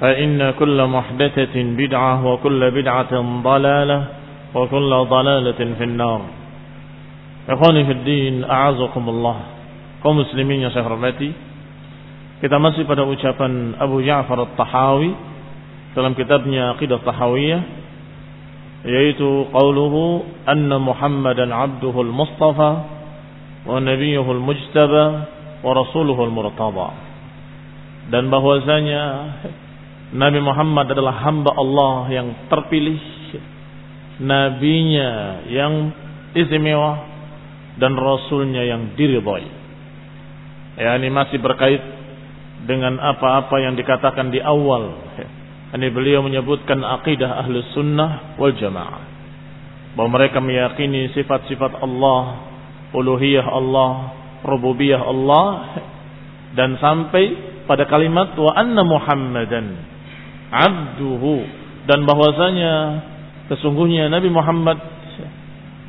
فإن كل محدثة بدعة وكل بدعة ضلالة وكل ضلالة في النار Ikhwani fi din, a'azakumullah. Kaum muslimin yang saya hormati, kita masih pada ucapan Abu Ja'far At-Tahawi dalam kitabnya Aqidah Tahawiyah yaitu qauluhu anna Muhammadan abduhu al-mustafa wa nabiyuhu al-mujtaba wa rasuluhu al-murtada. Dan bahwasanya Nabi Muhammad adalah hamba Allah yang terpilih, nabinya yang istimewa dan rasulnya yang diridhai. Ya, ini masih berkait dengan apa-apa yang dikatakan di awal. Ini beliau menyebutkan akidah ahli sunnah wal jamaah. Bahwa mereka meyakini sifat-sifat Allah, uluhiyah Allah, rububiyah Allah. Dan sampai pada kalimat wa anna muhammadan abduhu. Dan bahwasanya sesungguhnya Nabi Muhammad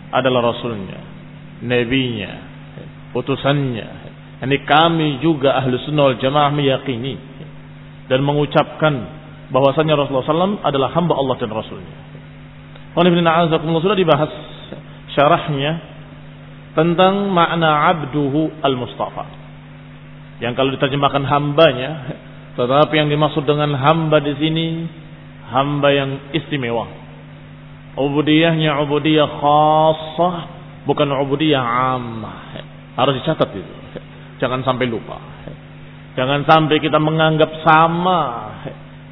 adalah rasulnya nabinya, utusannya. Ini kami juga ahlu sunnah wal jamaah meyakini dan mengucapkan bahwasanya Rasulullah SAW adalah hamba Allah dan Rasulnya. Sudah dibahas syarahnya tentang makna abduhu al-mustafa. Yang kalau diterjemahkan hambanya, tetapi yang dimaksud dengan hamba di sini hamba yang istimewa. Ubudiyahnya ubudiyah khassah bukan ubudiyah ammah. Harus dicatat itu. Jangan sampai lupa. Jangan sampai kita menganggap sama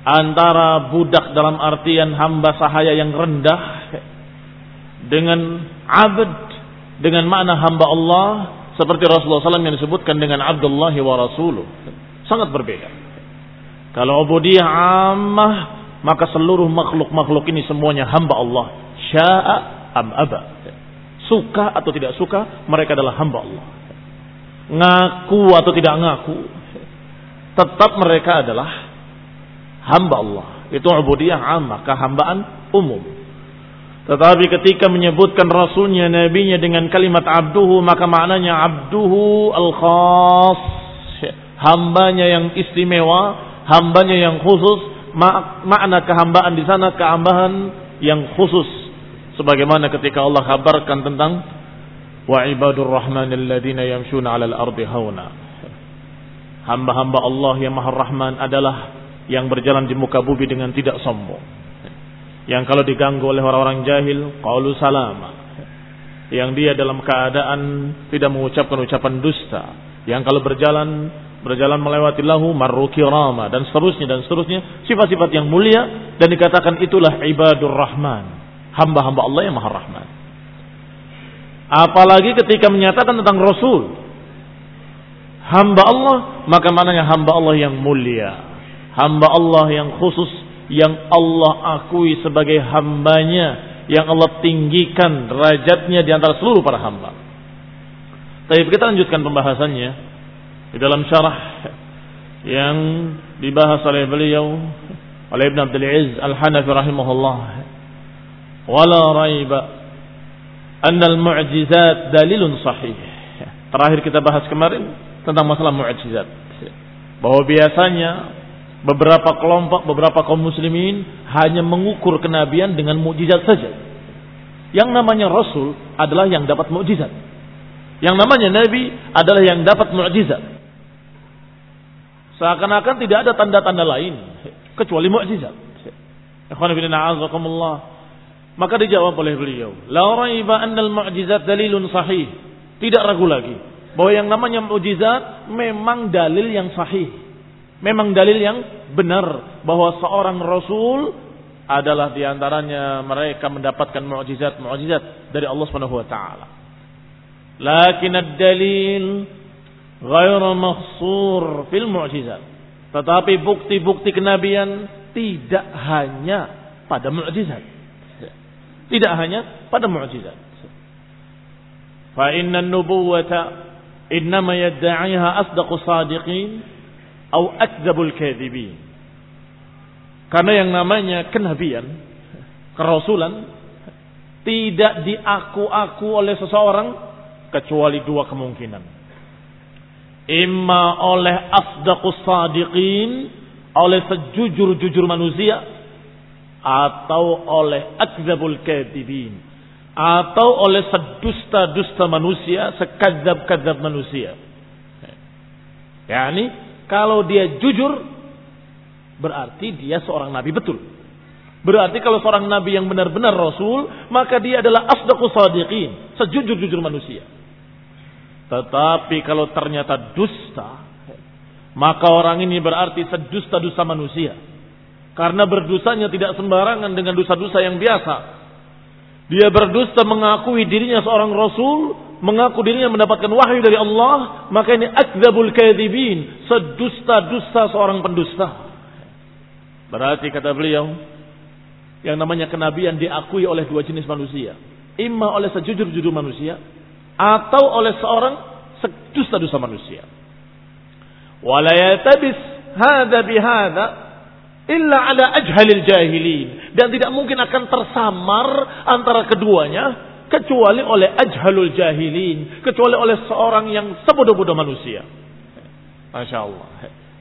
antara budak dalam artian hamba sahaya yang rendah dengan abd dengan makna hamba Allah seperti Rasulullah SAW yang disebutkan dengan Abdullah wa Rasuluh. Sangat berbeda. Kalau ubudiyah ammah maka seluruh makhluk-makhluk ini semuanya hamba Allah. Sya'a am aba suka atau tidak suka, mereka adalah hamba Allah. Ngaku atau tidak ngaku, tetap mereka adalah hamba Allah. Itu ubudiyah ammah, kehambaan umum. Tetapi ketika menyebutkan rasulnya, nabinya dengan kalimat abduhu, maka maknanya abduhu al-khas. Hambanya yang istimewa, hambanya yang khusus. Makna kehambaan di sana, kehambaan yang khusus sebagaimana ketika Allah kabarkan tentang wa ibadur rahman alladziina yamshuna 'alal ardi hauna. Hamba-hamba Allah yang Maha Rahman adalah yang berjalan di muka bumi dengan tidak sombong. Yang kalau diganggu oleh orang-orang jahil, qalu salama. Yang dia dalam keadaan tidak mengucapkan ucapan dusta. Yang kalau berjalan berjalan melewati lahu marru kirama dan seterusnya dan seterusnya sifat-sifat yang mulia dan dikatakan itulah ibadur rahman, hamba-hamba Allah yang maha rahman. Apalagi ketika menyatakan tentang Rasul, hamba Allah, maka maknanya hamba Allah yang mulia, hamba Allah yang khusus, yang Allah akui sebagai hambanya, yang Allah tinggikan derajatnya di antara seluruh para hamba. Tapi kita lanjutkan pembahasannya di dalam syarah yang dibahas oleh beliau oleh Ibn Abdul Aziz Al-Hanafi rahimahullah. Wala raiba anna al-mu'jizat dalilun sahih. Terakhir kita bahas kemarin tentang masalah mu'jizat. Bahwa biasanya beberapa kelompok, beberapa kaum muslimin hanya mengukur kenabian dengan mukjizat saja. Yang namanya rasul adalah yang dapat mukjizat. Yang namanya nabi adalah yang dapat mukjizat. Seakan-akan tidak ada tanda-tanda lain kecuali mukjizat. Maka dijawab oleh beliau, la raiba annal mu'jizat dalilun sahih. Tidak ragu lagi bahwa yang namanya mukjizat memang dalil yang sahih. Memang dalil yang benar bahwa seorang rasul adalah di antaranya mereka mendapatkan mukjizat-mukjizat dari Allah Subhanahu wa taala. Lakin ad-dalil ghairu mahsur fil mu'jizat. Tetapi bukti-bukti kenabian tidak hanya pada mukjizat. Tidak hanya pada mukjizat. Fa inna an-nubuwata innama yadda'iha asdaqu sadiqin atau akdzabul kadhibin. Karena yang namanya kenabian, kerasulan tidak diaku-aku oleh seseorang kecuali dua kemungkinan imma oleh asdaqus sadiqin oleh sejujur-jujur manusia atau oleh akzabul kadibin atau oleh sedusta-dusta manusia sekadzab-kadzab manusia. Yakni kalau dia jujur berarti dia seorang nabi betul. Berarti kalau seorang nabi yang benar-benar rasul maka dia adalah asdaqus sadiqin sejujur-jujur manusia tetapi kalau ternyata dusta, maka orang ini berarti sedusta-dusta manusia. Karena berdusanya tidak sembarangan dengan dosa-dosa yang biasa. Dia berdusta mengakui dirinya seorang rasul, mengaku dirinya mendapatkan wahyu dari Allah, maka ini akzabul kadhibin, sedusta-dusta seorang pendusta. Berarti kata beliau, yang namanya kenabian diakui oleh dua jenis manusia. Imma oleh sejujur-jujur manusia, atau oleh seorang dusta-dusta manusia. Wala yatabis hadza bihadza illa ala ajhalil jahilin dan tidak mungkin akan tersamar antara keduanya kecuali oleh ajhalul jahilin, kecuali oleh seorang yang sebodoh-bodoh manusia. Masya Allah.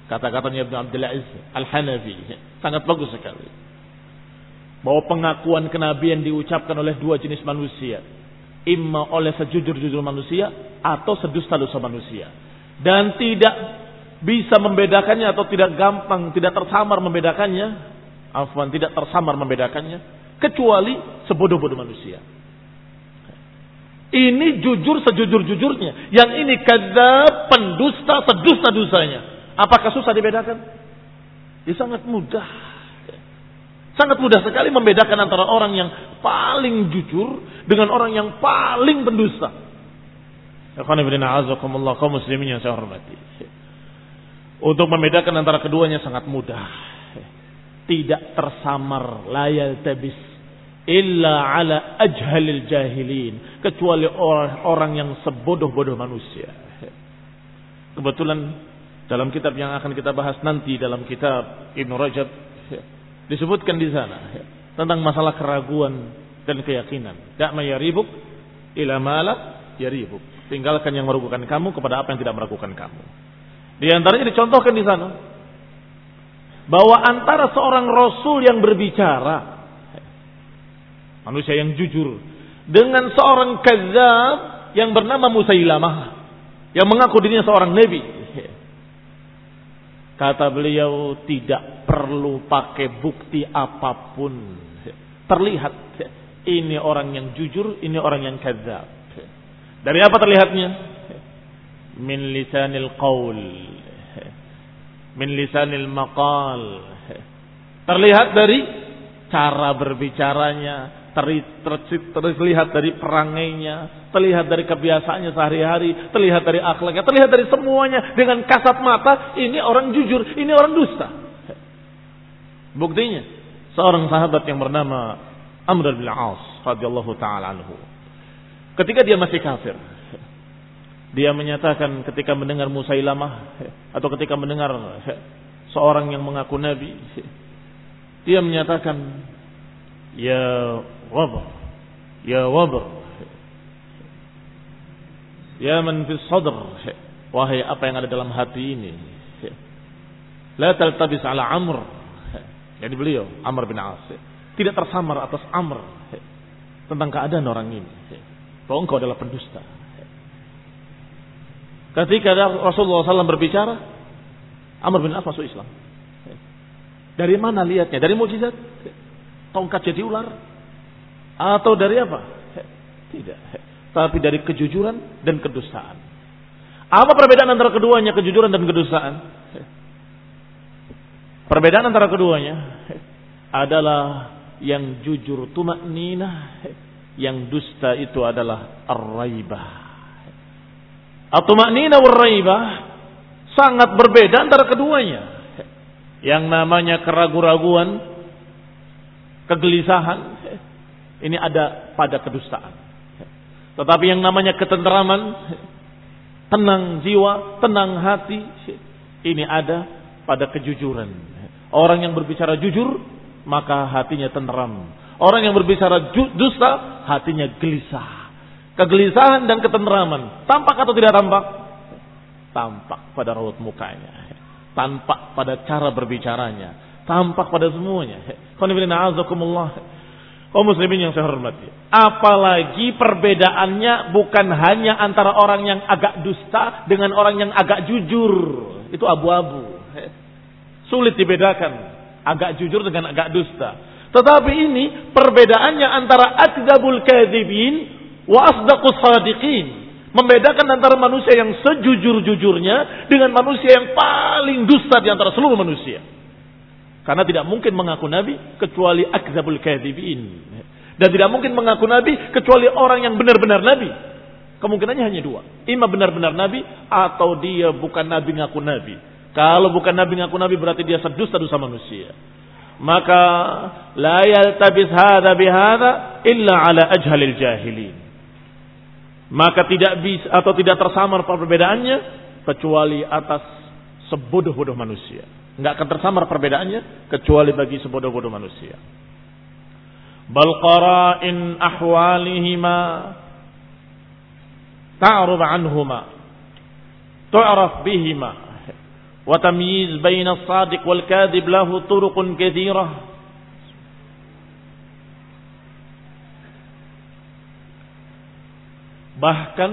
Kata-katanya Ibn Abdul Aziz Al-Hanafi. Sangat bagus sekali. Bahwa pengakuan kenabian diucapkan oleh dua jenis manusia imma oleh sejujur-jujur manusia atau sedusta-dusta manusia. Dan tidak bisa membedakannya atau tidak gampang, tidak tersamar membedakannya. Afwan, tidak tersamar membedakannya. Kecuali sebodoh-bodoh manusia. Ini jujur sejujur-jujurnya. Yang ini kadzab, pendusta, sedusta-dusanya. Apakah susah dibedakan? Ya sangat mudah. Sangat mudah sekali membedakan antara orang yang paling jujur dengan orang yang paling pendusta. kaum muslimin yang saya hormati. Untuk membedakan antara keduanya sangat mudah. Tidak tersamar layal tabis illa ala ajhalil jahilin kecuali orang, orang yang sebodoh-bodoh manusia. Kebetulan dalam kitab yang akan kita bahas nanti dalam kitab Ibn Rajab disebutkan di sana ya, tentang masalah keraguan dan keyakinan. Da'ma yaribuk ila mala yaribuk. Tinggalkan yang meragukan kamu kepada apa yang tidak meragukan kamu. Di antaranya dicontohkan di sana bahwa antara seorang rasul yang berbicara manusia yang jujur dengan seorang kazab yang bernama Musailamah yang mengaku dirinya seorang nabi Kata beliau tidak perlu pakai bukti apa pun. Terlihat ini orang yang jujur, ini orang yang kadzab. Dari apa terlihatnya? Min lisanil qaul. Min lisanil maqal. Terlihat dari cara berbicaranya, terlihat dari perangainya, terlihat dari kebiasaannya sehari-hari, terlihat dari akhlaknya, terlihat dari semuanya dengan kasat mata, ini orang jujur, ini orang dusta. Buktinya, seorang sahabat yang bernama Amr bin As radhiyallahu taala anhu. Ketika dia masih kafir, dia menyatakan ketika mendengar Musailamah atau ketika mendengar seorang yang mengaku nabi, dia menyatakan, "Ya wabr, ya wabr, ya man fi sadr, wahai apa yang ada dalam hati ini, la taltabis ala Amr." Jadi beliau Amr bin As tidak tersamar atas Amr tentang keadaan orang ini. Bahwa engkau adalah pendusta. Ketika Rasulullah SAW berbicara, Amr bin As masuk Islam. Dari mana lihatnya? Dari mukjizat? Tongkat jadi ular? Atau dari apa? Tidak. Tapi dari kejujuran dan kedustaan. Apa perbedaan antara keduanya, kejujuran dan kedustaan? Perbedaan antara keduanya adalah yang jujur tumak nina, yang dusta itu adalah ar-raibah. At-tumanina war-raibah sangat berbeda antara keduanya. Yang namanya keraguan-raguan, kegelisahan, ini ada pada kedustaan. Tetapi yang namanya ketenteraman, tenang jiwa, tenang hati, ini ada pada kejujuran. Orang yang berbicara jujur, maka hatinya tenteram. Orang yang berbicara dusta, hatinya gelisah. Kegelisahan dan ketenteraman. Tampak atau tidak tampak? Tampak pada raut mukanya. Tampak pada cara berbicaranya. Tampak pada semuanya. Oh muslimin yang saya hormati. Apalagi perbedaannya bukan hanya antara orang yang agak dusta dengan orang yang agak jujur. Itu abu-abu. Sulit dibedakan. Agak jujur dengan agak dusta. Tetapi ini perbedaannya antara akdabul kadhibin wa asdaqus sadiqin membedakan antara manusia yang sejujur-jujurnya dengan manusia yang paling dusta di antara seluruh manusia. Karena tidak mungkin mengaku nabi kecuali akzabul kadzibin. Dan tidak mungkin mengaku nabi kecuali orang yang benar-benar nabi. Kemungkinannya hanya dua. Ima benar-benar nabi atau dia bukan nabi ngaku nabi. Kalau bukan nabi ngaku nabi berarti dia sedusta-dusta manusia. Maka la yaltabis hadha bihadha illa ala ajhalil jahilin maka tidak bisa atau tidak tersamar perbedaannya kecuali atas sebodoh-bodoh manusia. Enggak akan tersamar perbedaannya kecuali bagi sebodoh-bodoh manusia. Bal qara'in ahwalihima ta'ruf anhuma tu'raf bihima wa tamyiz baina as-sadiq wal kadhib lahu turuqun katsirah Bahkan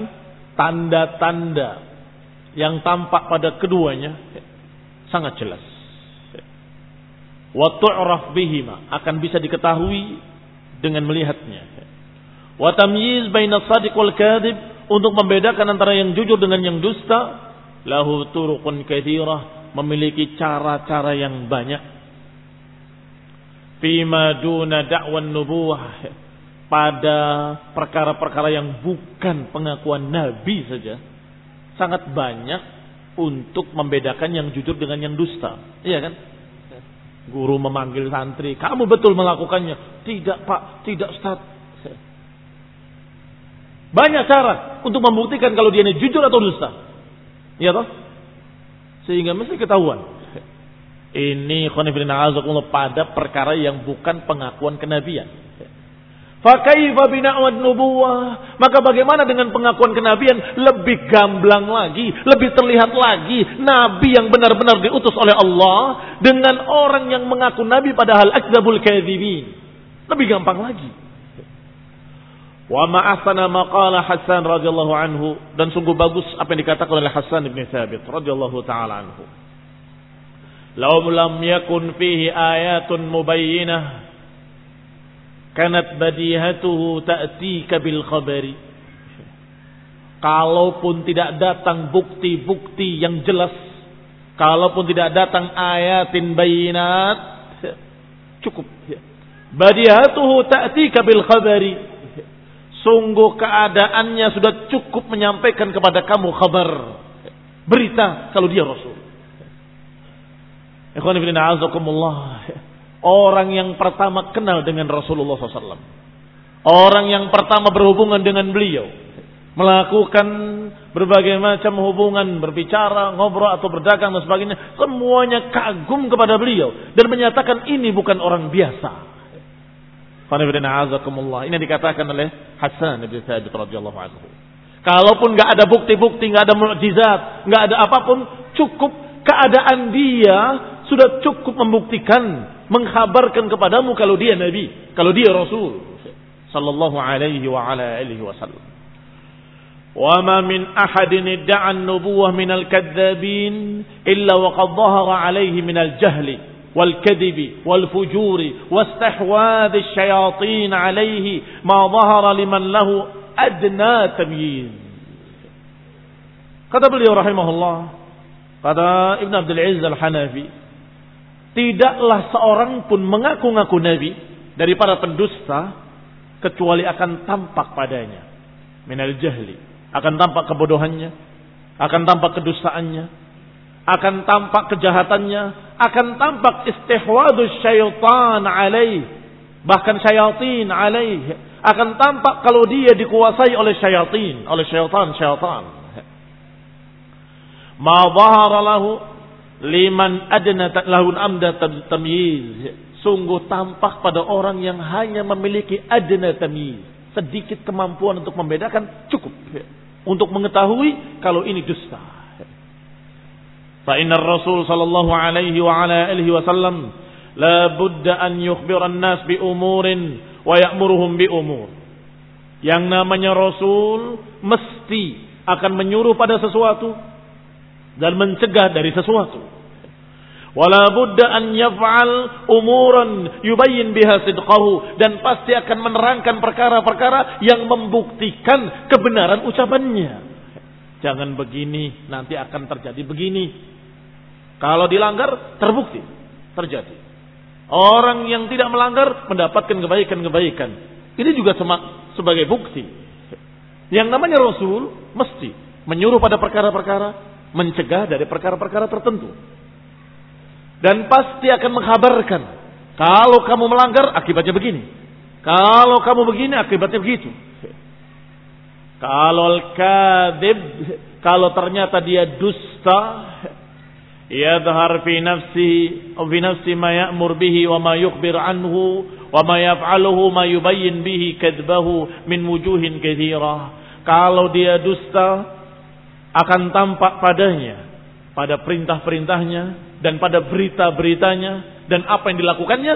tanda-tanda yang tampak pada keduanya sangat jelas. Wa tu'raf bihima akan bisa diketahui dengan melihatnya. Wa tamyiz baina shadiq wal kadhib untuk membedakan antara yang jujur dengan yang dusta lahu turuqun katsirah memiliki cara-cara yang banyak. Fima duna da'wan nubuwah pada perkara-perkara yang bukan pengakuan Nabi saja sangat banyak untuk membedakan yang jujur dengan yang dusta. Iya kan? Guru memanggil santri, kamu betul melakukannya? Tidak pak, tidak Ustaz. Banyak cara untuk membuktikan kalau dia ini jujur atau dusta. Iya toh? Sehingga mesti ketahuan. Ini khonifidina pada perkara yang bukan pengakuan kenabian. Fakaifa bina'wad nubuwah. Maka bagaimana dengan pengakuan kenabian? Lebih gamblang lagi. Lebih terlihat lagi. Nabi yang benar-benar diutus oleh Allah. Dengan orang yang mengaku nabi padahal akzabul kadhibin. Lebih gampang lagi. Wa ma'asana maqala Hasan radhiyallahu anhu. Dan sungguh bagus apa yang dikatakan oleh Hasan ibn Thabit radhiyallahu ta'ala anhu. Lau lam yakun fihi ayatun mubayyinah kanat badihatuhu ta'tika bil khabari kalaupun tidak datang bukti-bukti yang jelas kalaupun tidak datang ayatin bayinat cukup. Badiatuhu ta'tika bil khabari. Sungguh keadaannya sudah cukup menyampaikan kepada kamu kabar. Berita kalau dia Rasul. Ikhwan ibn a'azakumullah. Orang yang pertama kenal dengan Rasulullah SAW. Orang yang pertama berhubungan dengan beliau. Melakukan berbagai macam hubungan, berbicara, ngobrol atau berdagang dan sebagainya. Semuanya kagum kepada beliau. Dan menyatakan ini bukan orang biasa. Ini dikatakan oleh Hasan bin Thabit radhiyallahu anhu. Kalaupun nggak ada bukti-bukti, nggak ada mukjizat, nggak ada apa pun, cukup keadaan dia sudah cukup membuktikan, mengkhabarkan kepadamu kalau dia nabi, kalau dia rasul sallallahu alaihi wa ala alihi wasallam. وما من أحد ادعى النبوة من الكذابين إلا وقد ظهر عليه من الجهل والكذب والفجور واستحواذ الشياطين عليه ما ظهر لمن له أدنى تمييز kata beliau rahimahullah kata Ibn Abdul Aziz Al-Hanafi tidaklah seorang pun mengaku-ngaku nabi dari para pendusta kecuali akan tampak padanya. Minal jahli. Akan tampak kebodohannya. Akan tampak kedustaannya. Akan tampak kejahatannya, akan tampak istihwadu syaitan alaih, bahkan syaitin alaih, akan tampak kalau dia dikuasai oleh syaitin, oleh syaitan-syaitan. Ma dhahara lahu liman adna lahun amda tamyiz. Sungguh tampak pada orang yang hanya memiliki adna tamyiz. Sedikit kemampuan untuk membedakan cukup. Untuk mengetahui kalau ini dusta. Fa inna rasul sallallahu alaihi wa ala alihi wasallam la budda an yukhbira nas bi umurin wa ya'muruhum bi umur. Yang namanya rasul mesti akan menyuruh pada sesuatu dan mencegah dari sesuatu. Wala budda an yaf'al umuran yubayyin biha sidqahu dan pasti akan menerangkan perkara-perkara yang membuktikan kebenaran ucapannya. Jangan begini, nanti akan terjadi begini. Kalau dilanggar, terbukti. Terjadi. Orang yang tidak melanggar mendapatkan kebaikan-kebaikan. Ini juga sebagai bukti. Yang namanya Rasul mesti menyuruh pada perkara-perkara, mencegah dari perkara-perkara tertentu. Dan pasti akan mengkhabarkan, kalau kamu melanggar akibatnya begini. Kalau kamu begini akibatnya begitu. Kalau kadib, kalau ternyata dia dusta, yadhar fi nafsi fi nafsi ma ya'mur bihi wa ma yukbir anhu wa ma yaf'aluhu ma yubayyin bihi kadbahu min wujuhin kathirah. Kalau dia dusta, akan tampak padanya pada perintah-perintahnya dan pada berita-beritanya dan apa yang dilakukannya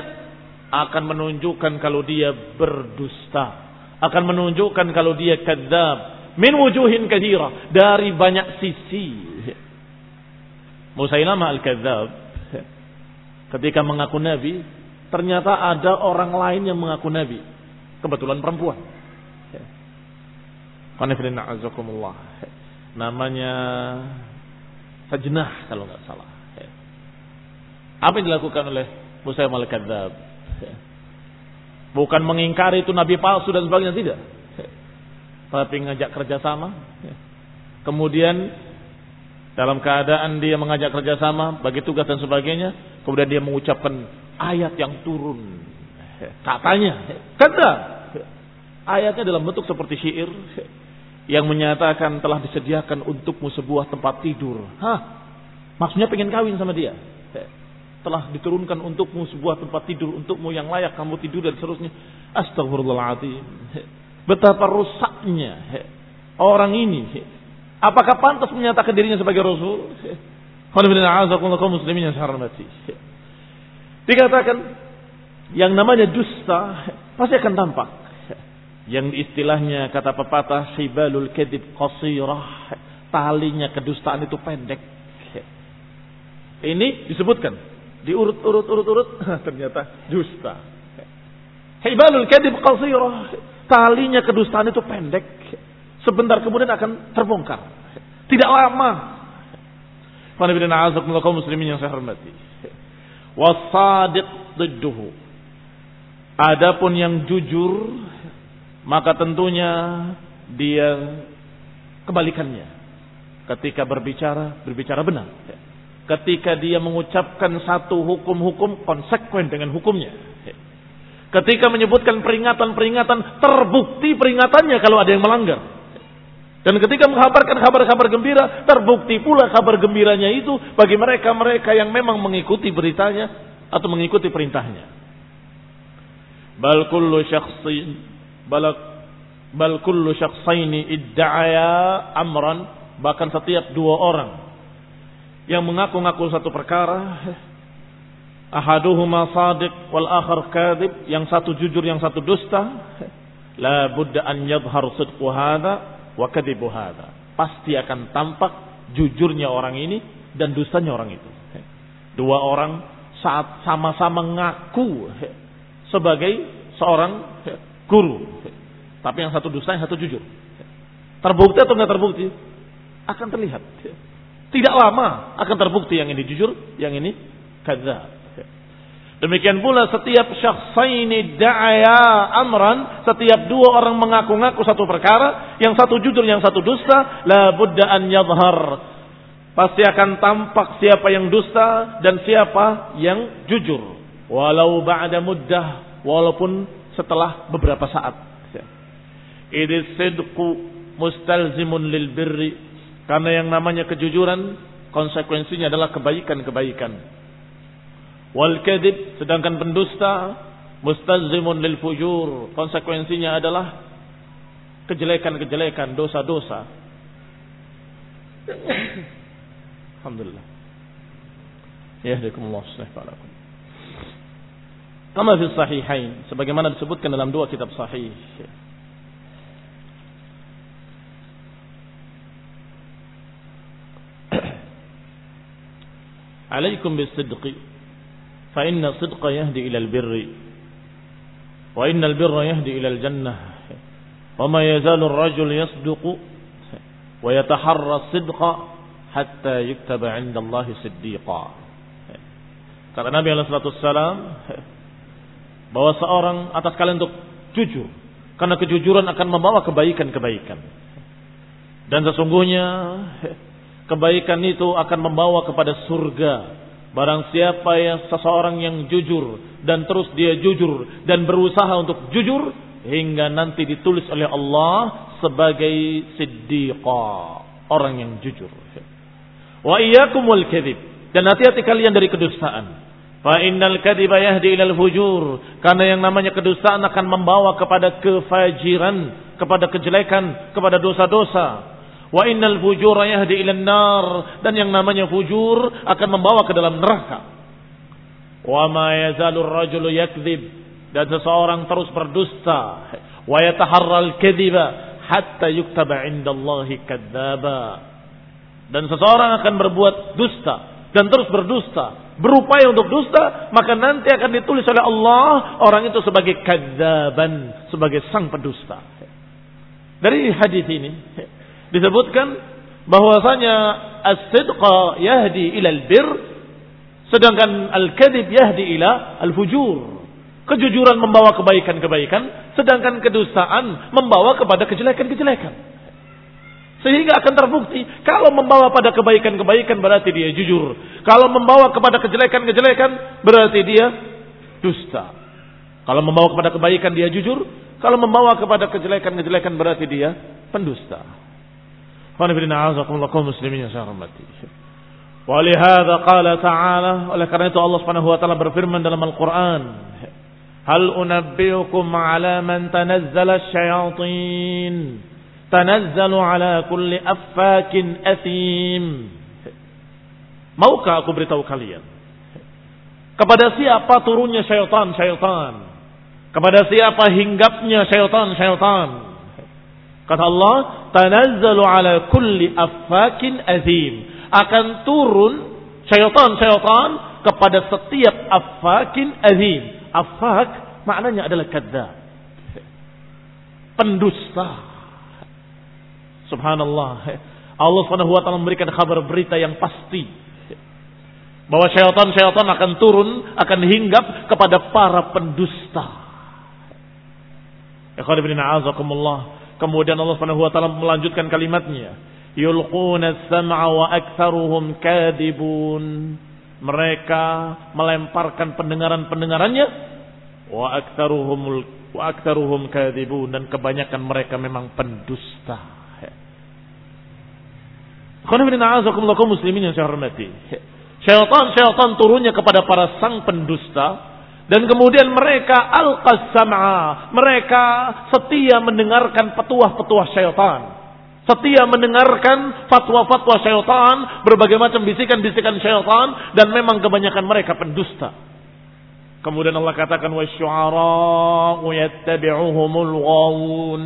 akan menunjukkan kalau dia berdusta akan menunjukkan kalau dia kadzab min wujuhin kathira dari banyak sisi Musailamah al-Kadzab ketika mengaku nabi, ternyata ada orang lain yang mengaku nabi. Kebetulan perempuan. Namanya Sajnah kalau nggak salah. Apa yang dilakukan oleh Musailamah al-Kadzab? Bukan mengingkari itu nabi palsu dan sebagainya tidak. Tapi ngajak kerjasama. Kemudian dalam keadaan dia mengajak kerjasama, bagi tugas dan sebagainya, kemudian dia mengucapkan ayat yang turun. Katanya, kata ayatnya dalam bentuk seperti syair yang menyatakan telah disediakan untukmu sebuah tempat tidur. Hah? Maksudnya pengen kawin sama dia. Telah diturunkan untukmu sebuah tempat tidur untukmu yang layak kamu tidur dan seterusnya. Astagfirullahaladzim. Betapa rusaknya orang ini Apakah pantas menyatakan dirinya sebagai Rasul? muslimin yang. Dikatakan yang namanya dusta pasti akan tampak. Yang istilahnya kata pepatah sibalul kedib qasirah. Talinya kedustaan itu pendek. Ini disebutkan. Diurut-urut-urut-urut. Ternyata dusta. Hibalul kedib qasirah. Talinya kedustaan itu pendek sebentar kemudian akan terbongkar. Tidak lama. muslimin yang saya hormati. Wasadiq didduhu. Adapun yang jujur maka tentunya dia kebalikannya. Ketika berbicara, berbicara benar. Ketika dia mengucapkan satu hukum-hukum konsekuen dengan hukumnya. Ketika menyebutkan peringatan-peringatan, terbukti peringatannya kalau ada yang melanggar. Dan ketika menghabarkan kabar-kabar gembira, terbukti pula kabar gembiranya itu bagi mereka-mereka yang memang mengikuti beritanya atau mengikuti perintahnya. Bal kullu syakhsin bal, bal kullu syakhsaini idda'aya amran. Bahkan setiap dua orang yang mengaku-ngaku satu perkara ahaduhuma sadiq wal akhar kadhib yang satu jujur yang satu dusta la budda an yadhhar sidqu hadha wa kadhibu hadha. Pasti akan tampak jujurnya orang ini dan dustanya orang itu. Dua orang saat sama-sama ngaku sebagai seorang guru. Tapi yang satu dusta yang satu jujur. Terbukti atau enggak terbukti? Akan terlihat. Tidak lama akan terbukti yang ini jujur yang ini kadzab Demikian pula setiap syakhsaini da'aya amran, setiap dua orang mengaku-ngaku satu perkara, yang satu jujur, yang satu dusta, la budda an yadhhar. Pasti akan tampak siapa yang dusta dan siapa yang jujur. Walau ba'da muddah, walaupun setelah beberapa saat. Idis sidqu mustalzimun lil birri. Karena yang namanya kejujuran, konsekuensinya adalah kebaikan-kebaikan Wal kadib sedangkan pendusta mustazimun lil fujur. Konsekuensinya adalah kejelekan-kejelekan, dosa-dosa. Alhamdulillah. Yahdikumullah subhanahu Kama fi sahihain sebagaimana disebutkan dalam dua kitab sahih. Alaikum bisidqi فإن الصدق يهدي إلى البر وإن البر يهدي إلى الجنة وما يزال الرجل يصدق ويتحرى الصدق حتى يكتب عند الله صديقا kata Nabi Alaihissalam bahwa seorang atas kalian untuk jujur karena kejujuran akan membawa kebaikan-kebaikan dan sesungguhnya kebaikan itu akan membawa kepada surga Barang siapa yang seseorang yang jujur dan terus dia jujur dan berusaha untuk jujur hingga nanti ditulis oleh Allah sebagai siddiqa, orang yang jujur. Wa iyyakumul kadzib dan hati-hati kalian dari kedustaan. Fa innal kadhiba yahdi ilal fujur. Karena yang namanya kedustaan akan membawa kepada kefajiran, kepada kejelekan, kepada dosa-dosa. Wa innal fujura yahdi ilan nar dan yang namanya fujur akan membawa ke dalam neraka. Wa ma yazalu rajulu yakdzib dan seseorang terus berdusta wa yataharral kadhiba hatta yuktaba indallahi kadzdzaba. Dan seseorang akan berbuat dusta dan terus berdusta, berupaya untuk dusta, maka nanti akan ditulis oleh Allah orang itu sebagai kadzaban, sebagai sang pendusta. Dari hadis ini disebutkan bahwasanya as-sidqa yahdi ila al-bir sedangkan al-kadhib yahdi ila al-fujur. Kejujuran membawa kebaikan-kebaikan sedangkan kedustaan membawa kepada kejelekan-kejelekan. Sehingga akan terbukti kalau membawa pada kebaikan-kebaikan berarti dia jujur. Kalau membawa kepada kejelekan-kejelekan berarti dia dusta. Kalau membawa kepada kebaikan dia jujur, kalau membawa kepada kejelekan-kejelekan berarti dia pendusta. Walihada qala ta'ala oleh karena itu Allah Subhanahu wa taala berfirman dalam Al-Qur'an Hal unabbiukum ala man tanazzala asyayatin tanazzalu ala kulli affakin athim Maukah aku beritahu kalian kepada siapa turunnya syaitan-syaitan kepada siapa hinggapnya syaitan-syaitan Kata Allah, tanazzalu ala kulli affakin azim. Akan turun syaitan-syaitan kepada setiap affakin azim. Affak maknanya adalah kadzab. Pendusta. Subhanallah. Allah Subhanahu wa taala memberikan kabar berita yang pasti bahwa syaitan-syaitan akan turun, akan hinggap kepada para pendusta. Kemudian Allah Subhanahu wa taala melanjutkan kalimatnya. Yulquna as-sam'a wa aktsaruhum kadibun. Mereka melemparkan pendengaran-pendengarannya wa aktsaruhumul wa aktsaruhum kadibun dan kebanyakan mereka memang pendusta. Qul muslimin yang saya hormati. Syaitan-syaitan turunnya kepada para sang pendusta dan kemudian mereka al-qasam'a. Mereka setia mendengarkan petuah-petuah syaitan. Setia mendengarkan fatwa-fatwa syaitan. Berbagai macam bisikan-bisikan syaitan. Dan memang kebanyakan mereka pendusta. Kemudian Allah katakan wasyu'ara'u yattabi'uhumul ghawun.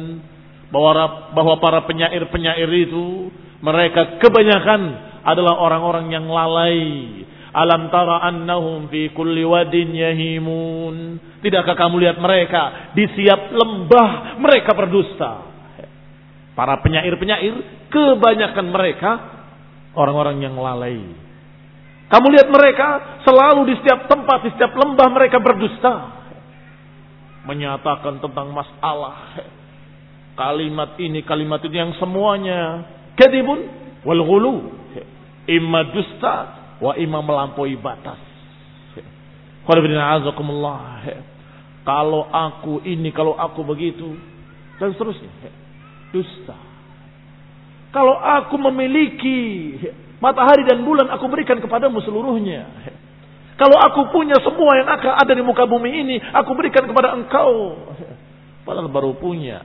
Bahwa, bahwa para penyair-penyair itu mereka kebanyakan adalah orang-orang yang lalai Alam tara annahum fi kulli wadin yahimun. Tidakkah kamu lihat mereka di siap lembah mereka berdusta. Para penyair-penyair kebanyakan mereka orang-orang yang lalai. Kamu lihat mereka selalu di setiap tempat, di setiap lembah mereka berdusta. Menyatakan tentang masalah. Kalimat ini, kalimat itu yang semuanya kadibun wal ghulu. Imma dusta wa imam melampaui batas. Kalau aku ini, kalau aku begitu, dan seterusnya. Dusta. Kalau aku memiliki matahari dan bulan, aku berikan kepadamu seluruhnya. Kalau aku punya semua yang akan ada di muka bumi ini, aku berikan kepada engkau. Padahal baru punya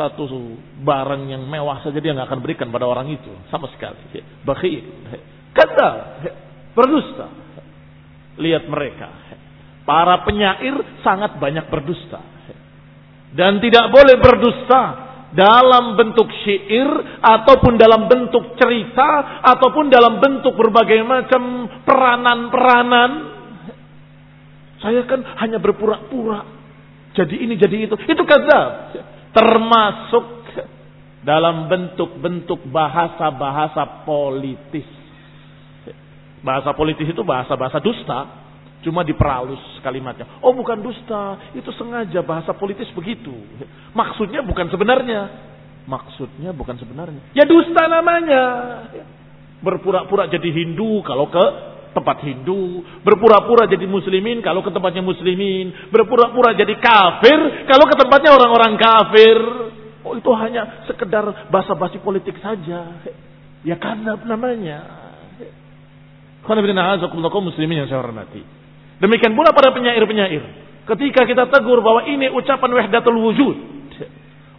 satu barang yang mewah saja dia nggak akan berikan pada orang itu sama sekali. Bakhil. Kata berdusta. Lihat mereka. Para penyair sangat banyak berdusta. Dan tidak boleh berdusta dalam bentuk syair ataupun dalam bentuk cerita ataupun dalam bentuk berbagai macam peranan-peranan. Saya kan hanya berpura-pura. Jadi ini jadi itu. Itu kata termasuk dalam bentuk-bentuk bahasa-bahasa politis. Bahasa politis itu bahasa-bahasa dusta. Cuma diperalus kalimatnya. Oh bukan dusta. Itu sengaja bahasa politis begitu. Maksudnya bukan sebenarnya. Maksudnya bukan sebenarnya. Ya dusta namanya. Berpura-pura jadi Hindu kalau ke tempat Hindu. Berpura-pura jadi muslimin kalau ke tempatnya muslimin. Berpura-pura jadi kafir kalau ke tempatnya orang-orang kafir. Oh itu hanya sekedar basa-basi politik saja. Ya karena namanya muslimin yang saya hormati. Demikian pula para penyair-penyair. Ketika kita tegur bahwa ini ucapan wahdatul wujud.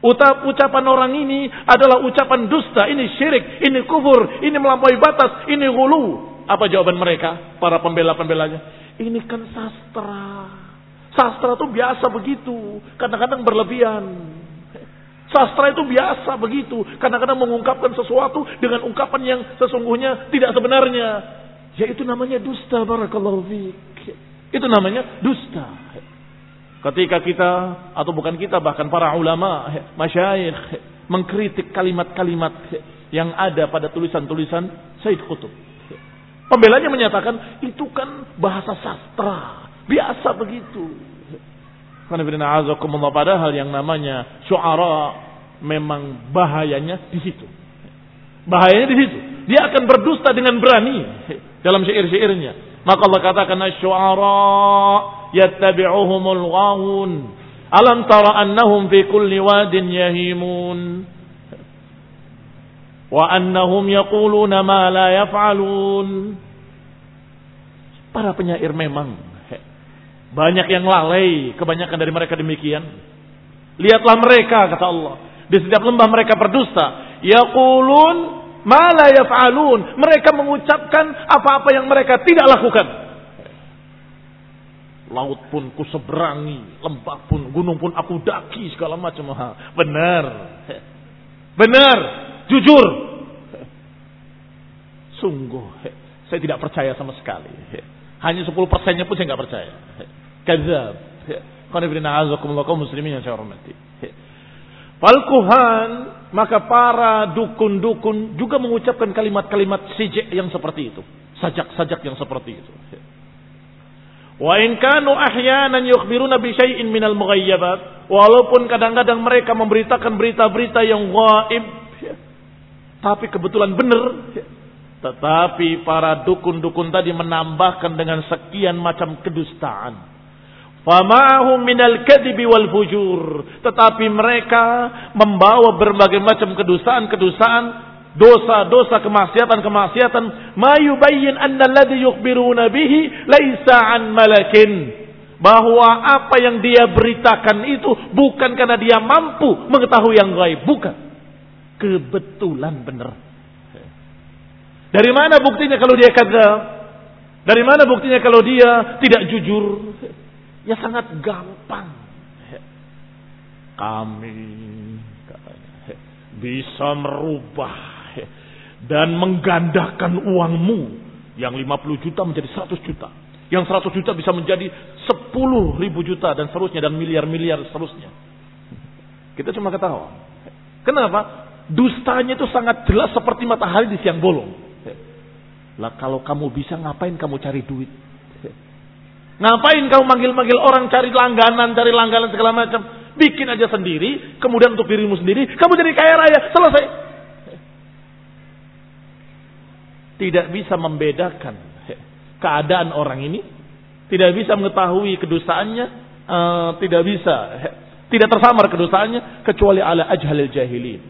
Ucapan orang ini adalah ucapan dusta, ini syirik, ini kufur, ini melampaui batas, ini hulu. Apa jawaban mereka? Para pembela-pembelanya. Ini kan sastra. Sastra itu biasa begitu. Kadang-kadang berlebihan. Sastra itu biasa begitu. Kadang-kadang mengungkapkan sesuatu dengan ungkapan yang sesungguhnya tidak sebenarnya. Ya itu namanya dusta barakallahu. Itu namanya dusta. Ketika kita atau bukan kita bahkan para ulama, masyayikh mengkritik kalimat-kalimat yang ada pada tulisan-tulisan Said Qutb. Pembelanya menyatakan itu kan bahasa sastra, biasa begitu. Padahal yang namanya syuara memang bahayanya di situ. Bahayanya di situ. Dia akan berdusta dengan berani dalam syair-syairnya. Maka Allah katakan asy-syu'ara yattabi'uhumul ghawun. Alam tara annahum fi kulli wadin yahimun. Wa annahum yaquluna ma la yaf'alun. Para penyair memang banyak yang lalai, kebanyakan dari mereka demikian. Lihatlah mereka kata Allah, di setiap lembah mereka berdusta. Yaqulun Mala yaf'alun. Mereka mengucapkan apa-apa yang mereka tidak lakukan. Laut pun ku seberangi, lembah pun, gunung pun aku daki segala macam. Benar. Benar. Jujur. Sungguh. Saya tidak percaya sama sekali. Hanya 10 persennya pun saya nggak percaya. Kazab. Qanibina muslimin yang saya hormati. Falkuhan maka para dukun-dukun juga mengucapkan kalimat-kalimat sijik yang seperti itu. Sajak-sajak yang seperti itu. Wa in kanu ahyanan yukhbiruna bi syai'in minal mughayyabat Walaupun kadang-kadang mereka memberitakan berita-berita yang gaib, tapi kebetulan benar. Tetapi para dukun-dukun tadi menambahkan dengan sekian macam kedustaan. Fama'ahum minal kadibi wal fujur. Tetapi mereka membawa berbagai macam kedustaan-kedustaan, dosa-dosa kemaksiatan-kemaksiatan, ma yubayyin anna alladhi yukhbiruna bihi laisa an malakin. Bahwa apa yang dia beritakan itu bukan karena dia mampu mengetahui yang gaib, bukan. Kebetulan benar. Dari mana buktinya kalau dia kadzab? Dari mana buktinya kalau dia tidak jujur? Ya sangat gampang. Kami bisa merubah dan menggandakan uangmu yang 50 juta menjadi 100 juta. Yang 100 juta bisa menjadi 10 ribu juta dan seterusnya dan miliar-miliar seterusnya. Kita cuma ketawa. Kenapa? Dustanya itu sangat jelas seperti matahari di siang bolong. Lah kalau kamu bisa ngapain kamu cari duit? Ngapain kamu manggil-manggil orang cari langganan, cari langganan segala macam? Bikin aja sendiri, kemudian untuk dirimu sendiri, kamu jadi kaya raya, selesai. Tidak bisa membedakan keadaan orang ini, tidak bisa mengetahui kedosaannya, uh, tidak bisa, tidak tersamar kedosaannya kecuali ala ajhalil jahilin.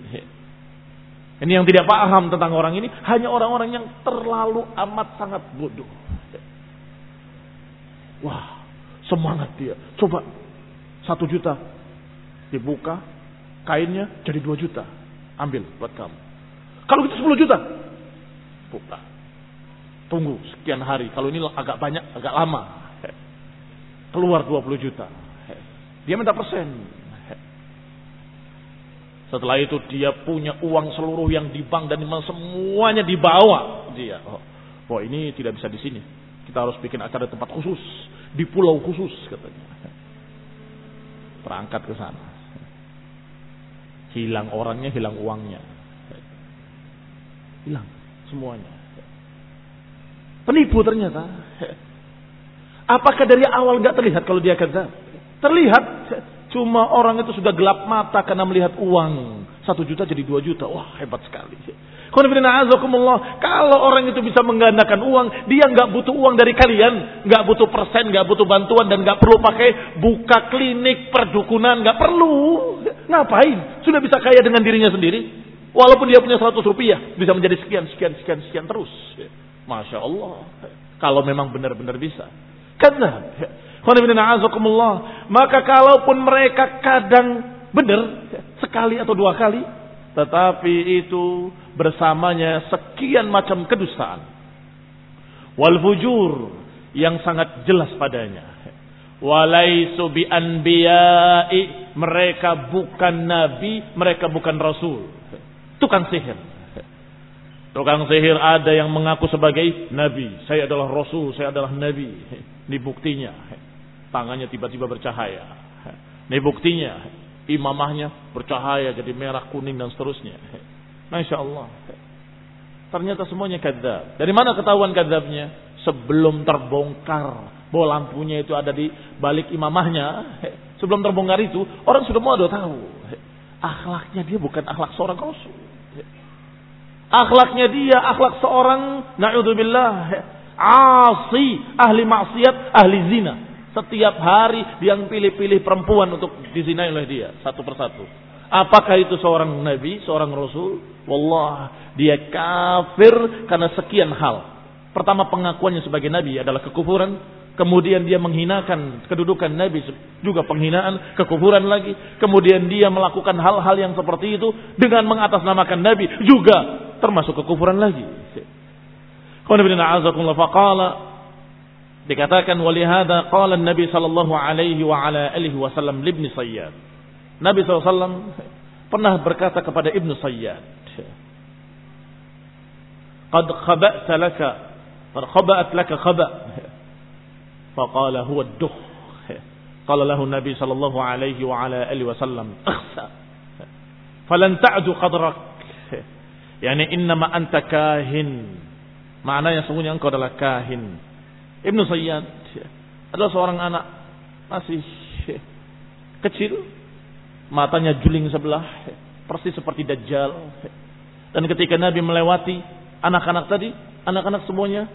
Ini yang tidak paham tentang orang ini hanya orang-orang yang terlalu amat sangat bodoh. Wah, semangat dia. Coba satu juta dibuka, kainnya jadi dua juta. Ambil buat kamu. Kalau itu sepuluh juta, buka. Tunggu sekian hari. Kalau ini agak banyak, agak lama. Keluar dua puluh juta. Dia minta persen. Setelah itu dia punya uang seluruh yang di bank dan semuanya dibawa dia. Oh, oh ini tidak bisa di sini. Kita harus bikin acara tempat khusus di pulau khusus katanya. Berangkat ke sana. Hilang orangnya, hilang uangnya. Hilang semuanya. Penipu ternyata. Apakah dari awal nggak terlihat kalau dia kerja? Terlihat. Cuma orang itu sudah gelap mata karena melihat uang. Satu juta jadi dua juta. Wah hebat sekali. Kalau orang itu bisa menggandakan uang, dia nggak butuh uang dari kalian, nggak butuh persen, nggak butuh bantuan dan nggak perlu pakai buka klinik perdukunan, nggak perlu. Ngapain? Sudah bisa kaya dengan dirinya sendiri. Walaupun dia punya 100 rupiah, bisa menjadi sekian, sekian, sekian, sekian terus. Masya Allah. Kalau memang benar-benar bisa. Karena maka kalaupun mereka kadang benar sekali atau dua kali, tetapi itu bersamanya sekian macam kedustaan. Wal fujur yang sangat jelas padanya. Walaisu bi anbiya'i mereka bukan nabi, mereka bukan rasul. Tukang sihir. Tukang sihir ada yang mengaku sebagai nabi. Saya adalah rasul, saya adalah nabi. Ini buktinya. Tangannya tiba-tiba bercahaya. Ini buktinya. Imamahnya bercahaya jadi merah, kuning dan seterusnya. Masya Allah. Ternyata semuanya kadzab. Dari mana ketahuan kadzabnya? Sebelum terbongkar bahwa lampunya itu ada di balik imamahnya. Sebelum terbongkar itu, orang sudah mau tahu. Akhlaknya dia bukan akhlak seorang rasul. Akhlaknya dia akhlak seorang na'udzubillah asi, ahli maksiat, ahli zina. Setiap hari dia pilih-pilih perempuan untuk dizinai oleh dia satu persatu. Apakah itu seorang nabi, seorang rasul? Wallah, dia kafir karena sekian hal. Pertama pengakuannya sebagai nabi adalah kekufuran, kemudian dia menghinakan kedudukan nabi juga penghinaan, kekufuran lagi. Kemudian dia melakukan hal-hal yang seperti itu dengan mengatasnamakan nabi juga termasuk kekufuran lagi. Qul faqala Dikatakan walihada qala Nabi sallallahu alaihi wa ala alihi wasallam libni Sayyad. Nabi SAW pernah berkata kepada Ibnu Sayyad, "Qad khaba'ta laka, qad khaba'at laka khaba'." Faqala huwa ad-dukh. Qala lahu Nabi sallallahu alaihi wa ala alihi wasallam, "Akhsa." Falan ta'du qadrak. Yani innama anta kahin. Maknanya sungguhnya engkau adalah kahin Ibnu Sayyad adalah seorang anak masih kecil matanya juling sebelah, persis seperti Dajjal. Dan ketika Nabi melewati anak-anak tadi, anak-anak semuanya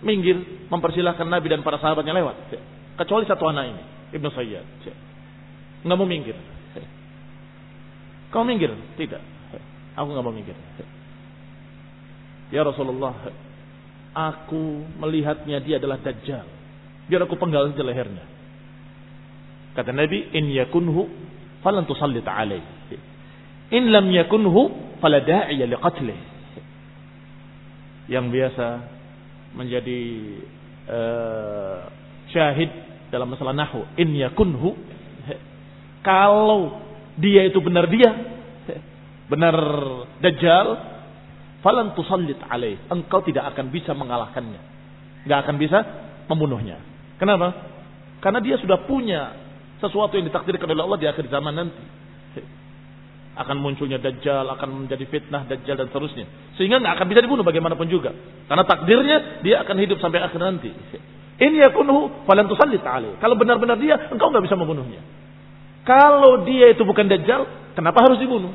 minggir mempersilahkan Nabi dan para sahabatnya lewat. Kecuali satu anak ini, Ibnu Sayyad. Nggak mau minggir. Kau minggir? Tidak. Aku nggak mau minggir. Ya Rasulullah, aku melihatnya dia adalah Dajjal. Biar aku penggal saja lehernya. Kata Nabi, in yakunhu falan tusallit alaih. In lam yakunhu fala da'iya liqatlih. Yang biasa menjadi uh, syahid dalam masalah nahu. In yakunhu kalau dia itu benar dia, benar dajjal, falan tusallit alaih. Engkau tidak akan bisa mengalahkannya. Enggak akan bisa membunuhnya. Kenapa? Karena dia sudah punya sesuatu yang ditakdirkan oleh Allah di akhir zaman nanti. Akan munculnya Dajjal, akan menjadi fitnah Dajjal dan seterusnya. Sehingga nggak akan bisa dibunuh bagaimanapun juga. Karena takdirnya dia akan hidup sampai akhir nanti. Ini yakunhu falan tusallit alaih. Kalau benar-benar dia, engkau nggak bisa membunuhnya. Kalau dia itu bukan Dajjal, kenapa harus dibunuh?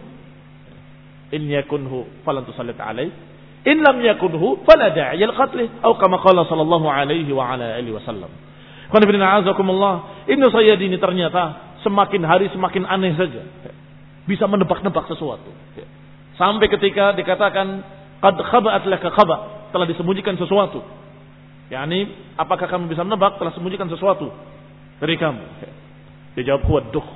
In yakunhu falan tusallit alaih. In lam yakunhu fala da'iya al-qatlih. Atau kama qala sallallahu alaihi wa ala alihi wasallam. Ibnu Sayyid ini ternyata semakin hari semakin aneh saja. Bisa menebak-nebak sesuatu. Sampai ketika dikatakan qad khaba'at laka khaba, telah disembunyikan sesuatu. yakni apakah kamu bisa menebak telah sembunyikan sesuatu dari kamu? Dia jawab huwa duh.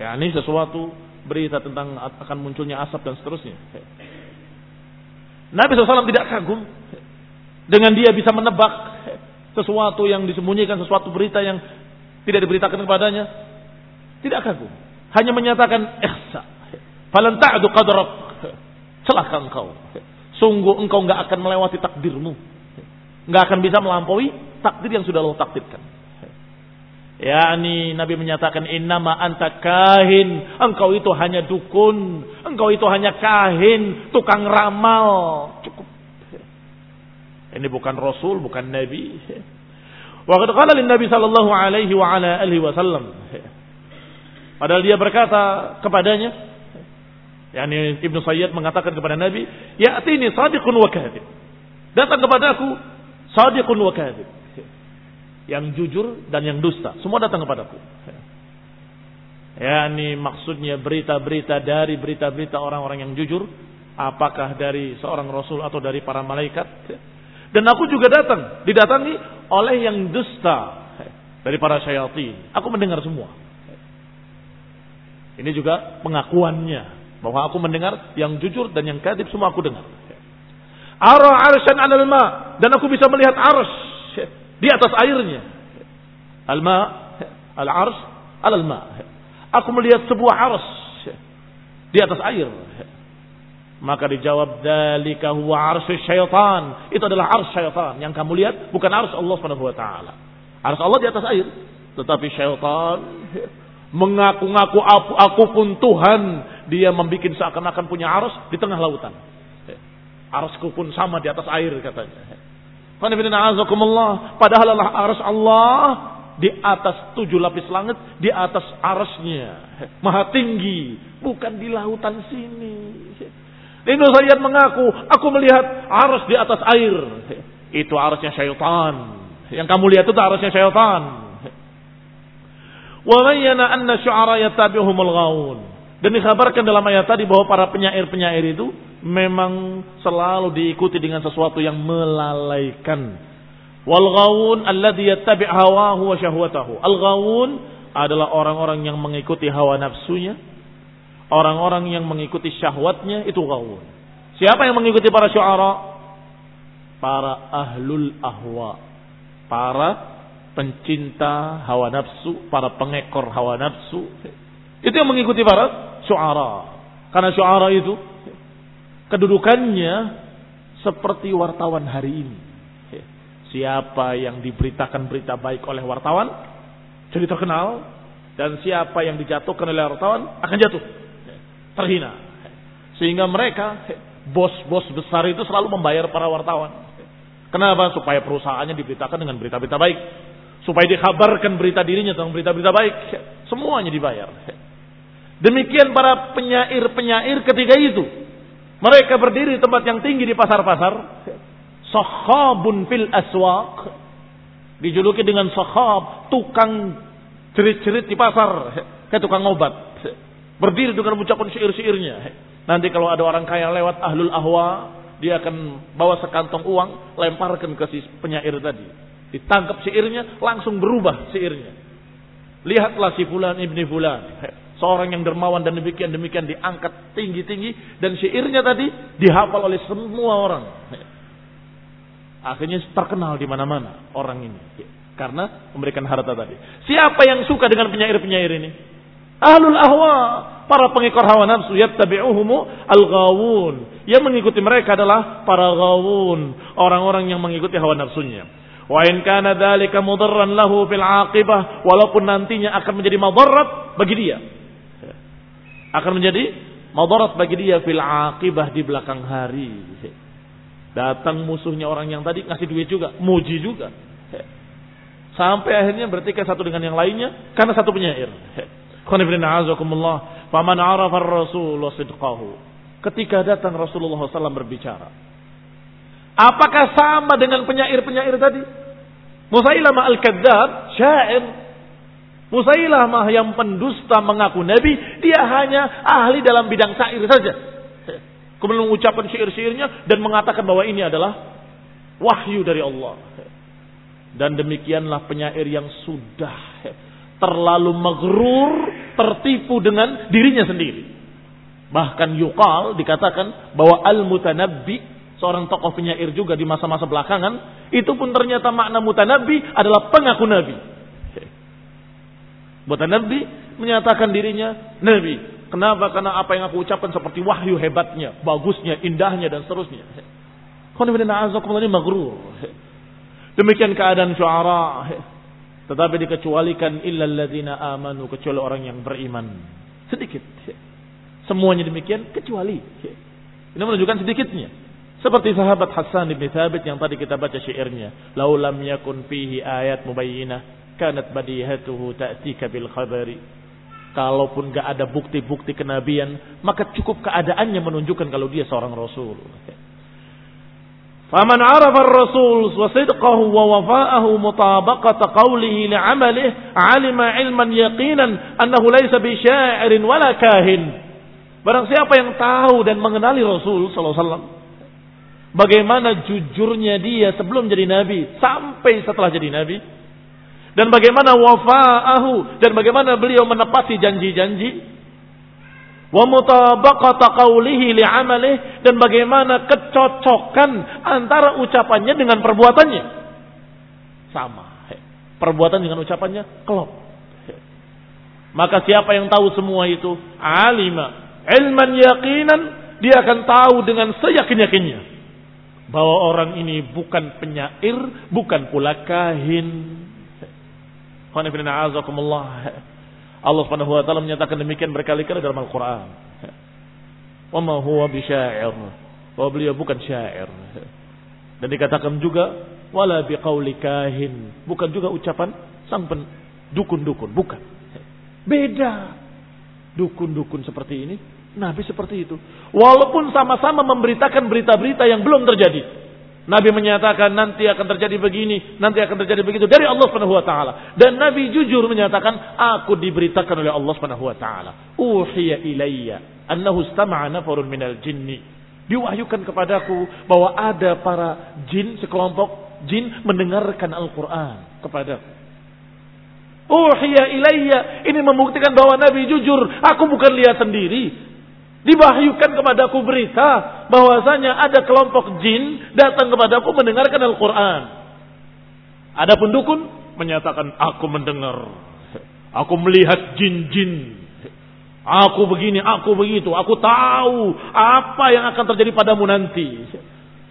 yakni sesuatu berita tentang akan munculnya asap dan seterusnya. Nabi SAW tidak kagum dengan dia bisa menebak sesuatu yang disembunyikan, sesuatu berita yang tidak diberitakan kepadanya. Tidak kagum. Hanya menyatakan ihsa. Falan ta'du qadrak. Celaka engkau. Sungguh engkau enggak akan melewati takdirmu. Enggak akan bisa melampaui takdir yang sudah Allah takdirkan. Yakni Nabi menyatakan innama anta kahin, engkau itu hanya dukun, engkau itu hanya kahin, tukang ramal. Cukup. Ini bukan rasul, bukan nabi. Wa qad qala lin nabi sallallahu alaihi wa ala alihi wasallam. Padahal dia berkata kepadanya, yakni Ibnu Sayyid mengatakan kepada Nabi, "Ya'tini sadiqun wa kadhib." Datang kepadaku sadiqun wa kadhib yang jujur dan yang dusta. Semua datang kepadaku. Ya, ini maksudnya berita-berita dari berita-berita orang-orang yang jujur. Apakah dari seorang rasul atau dari para malaikat. Dan aku juga datang. Didatangi oleh yang dusta. Dari para syaitan. Aku mendengar semua. Ini juga pengakuannya. Bahwa aku mendengar yang jujur dan yang kadib semua aku dengar. Ara arsyan alal ma. Dan aku bisa melihat ars di atas airnya. Al-ma, al-ars, al-ma. Aku melihat sebuah ars di atas air. Maka dijawab dalika huwa arsy syaitan. Itu adalah ars syaitan yang kamu lihat bukan ars Allah Subhanahu wa taala. Ars Allah di atas air, tetapi syaitan mengaku-ngaku aku, aku pun Tuhan, dia membuat seakan-akan punya ars di tengah lautan. Arsku pun sama di atas air katanya. Padahal Allah aras Allah di atas tujuh lapis langit, di atas arasnya. Maha tinggi. Bukan di lautan sini. Ibnu Sayyid mengaku, aku melihat aras di atas air. Itu arasnya syaitan. Yang kamu lihat itu arasnya syaitan. Wa anna syu'ara yattabi'uhumul. Dan dikhabarkan dalam ayat tadi bahwa para penyair-penyair itu memang selalu diikuti dengan sesuatu yang melalaikan. Wal ghawun alladhi yattabi' hawahu wa syahwatahu. Al ghawun adalah orang-orang yang mengikuti hawa nafsunya, orang-orang yang mengikuti syahwatnya itu ghawun. Siapa yang mengikuti para syuara? Para ahlul ahwa. Para pencinta hawa nafsu, para pengekor hawa nafsu. Itu yang mengikuti para syuara. Karena syuara itu kedudukannya seperti wartawan hari ini. Siapa yang diberitakan berita baik oleh wartawan jadi terkenal dan siapa yang dijatuhkan oleh wartawan akan jatuh terhina. Sehingga mereka bos-bos besar itu selalu membayar para wartawan. Kenapa? Supaya perusahaannya diberitakan dengan berita-berita baik. Supaya dikabarkan berita dirinya tentang berita-berita baik. Semuanya dibayar. Demikian para penyair-penyair ketika itu. Mereka berdiri di tempat yang tinggi di pasar-pasar. Sahabun fil aswaq. Dijuluki dengan sahab, tukang cerit-cerit di pasar. Kayak tukang obat. Berdiri dengan mengucapkan syair-syairnya. Nanti kalau ada orang kaya lewat ahlul ahwa, dia akan bawa sekantong uang, lemparkan ke si penyair tadi. Ditangkap syairnya, langsung berubah syairnya. Lihatlah si fulan ibni fulan. Seorang yang dermawan dan demikian-demikian diangkat tinggi-tinggi. Dan syairnya tadi dihafal oleh semua orang. Akhirnya terkenal di mana-mana orang ini. Karena memberikan harta tadi. Siapa yang suka dengan penyair-penyair ini? Ahlul ahwa, para pengikut hawa nafsu yattabi'uhumu al-ghawun. Yang mengikuti mereka adalah para ghawun, orang-orang yang mengikuti hawa nafsunya. Wa in kana dzalika mudarran lahu fil aqibah, walaupun nantinya akan menjadi madarat bagi dia. Akan menjadi madarat bagi dia fil aqibah di belakang hari. Datang musuhnya orang yang tadi ngasih duit juga, muji juga. Sampai akhirnya bertikai satu dengan yang lainnya karena satu penyair. Faman arafa ar-rasul sidqahu. Ketika datang Rasulullah SAW berbicara. Apakah sama dengan penyair-penyair tadi? Musailamah al-Kadzab, syair. Musailamah yang pendusta mengaku nabi, dia hanya ahli dalam bidang syair saja. Kemudian mengucapkan syair-syairnya dan mengatakan bahwa ini adalah wahyu dari Allah. Dan demikianlah penyair yang sudah terlalu magrur, tertipu dengan dirinya sendiri. Bahkan yukal dikatakan bahwa al-mutanabbi seorang tokoh penyair juga di masa-masa belakangan, itu pun ternyata makna mutanabbi adalah pengaku nabi. Mutanabbi menyatakan dirinya nabi. Kenapa? Karena apa yang aku ucapkan seperti wahyu hebatnya, bagusnya, indahnya dan seterusnya. Demikian keadaan syuara. Tetapi dikecualikan illa alladzina amanu kecuali orang yang beriman. Sedikit. Semuanya demikian kecuali. Ini menunjukkan sedikitnya. Seperti sahabat Hasan bin Thabit yang tadi kita baca syairnya. Lau lam yakun fihi ayat mubayyinah. Kanat badihatuhu ta'tika bil khabari. Kalaupun gak ada bukti-bukti kenabian. Maka cukup keadaannya menunjukkan kalau dia seorang Rasul. Faman arafa ar-rasul wa sidqahu wa wafa'ahu mutabaqata qawlihi li'amalih alima ilman yaqinan annahu laysa bi sya'irin wala kahin. Barang siapa yang tahu dan mengenali Rasul sallallahu alaihi wasallam Bagaimana jujurnya dia sebelum jadi nabi sampai setelah jadi nabi. Dan bagaimana wafa'ahu dan bagaimana beliau menepati janji-janji. Wa mutabaqata qawlihi li'amalih dan bagaimana kecocokan antara ucapannya dengan perbuatannya. Sama. Perbuatan dengan ucapannya klop. Maka siapa yang tahu semua itu? Alima. Ilman yakinan. Dia akan tahu dengan seyakin-yakinnya bahwa orang ini bukan penyair, bukan pula kahin. Allah Subhanahu wa taala menyatakan demikian berkali-kali dalam Al-Qur'an. Wa huwa bisyair. Bahwa beliau bukan syair. Dan dikatakan juga wala biqauli kahin. Bukan juga ucapan sang dukun-dukun, bukan. Beda. Dukun-dukun seperti ini Nabi seperti itu. Walaupun sama-sama memberitakan berita-berita yang belum terjadi. Nabi menyatakan nanti akan terjadi begini, nanti akan terjadi begitu dari Allah Subhanahu wa taala. Dan Nabi jujur menyatakan, aku diberitakan oleh Allah Subhanahu wa taala. Uhiya ilayya annahu istama'a nafarun minal jinni. Diwahyukan kepadaku bahwa ada para jin sekelompok jin mendengarkan Al-Qur'an kepadaku. Uhiya ilayya ini membuktikan bahwa Nabi jujur, aku bukan lihat sendiri, Dibahyukan kepadaku berita bahwasanya ada kelompok jin datang kepadaku mendengarkan Al-Quran. Adapun dukun menyatakan aku mendengar, aku melihat jin-jin, aku begini, aku begitu, aku tahu apa yang akan terjadi padamu nanti.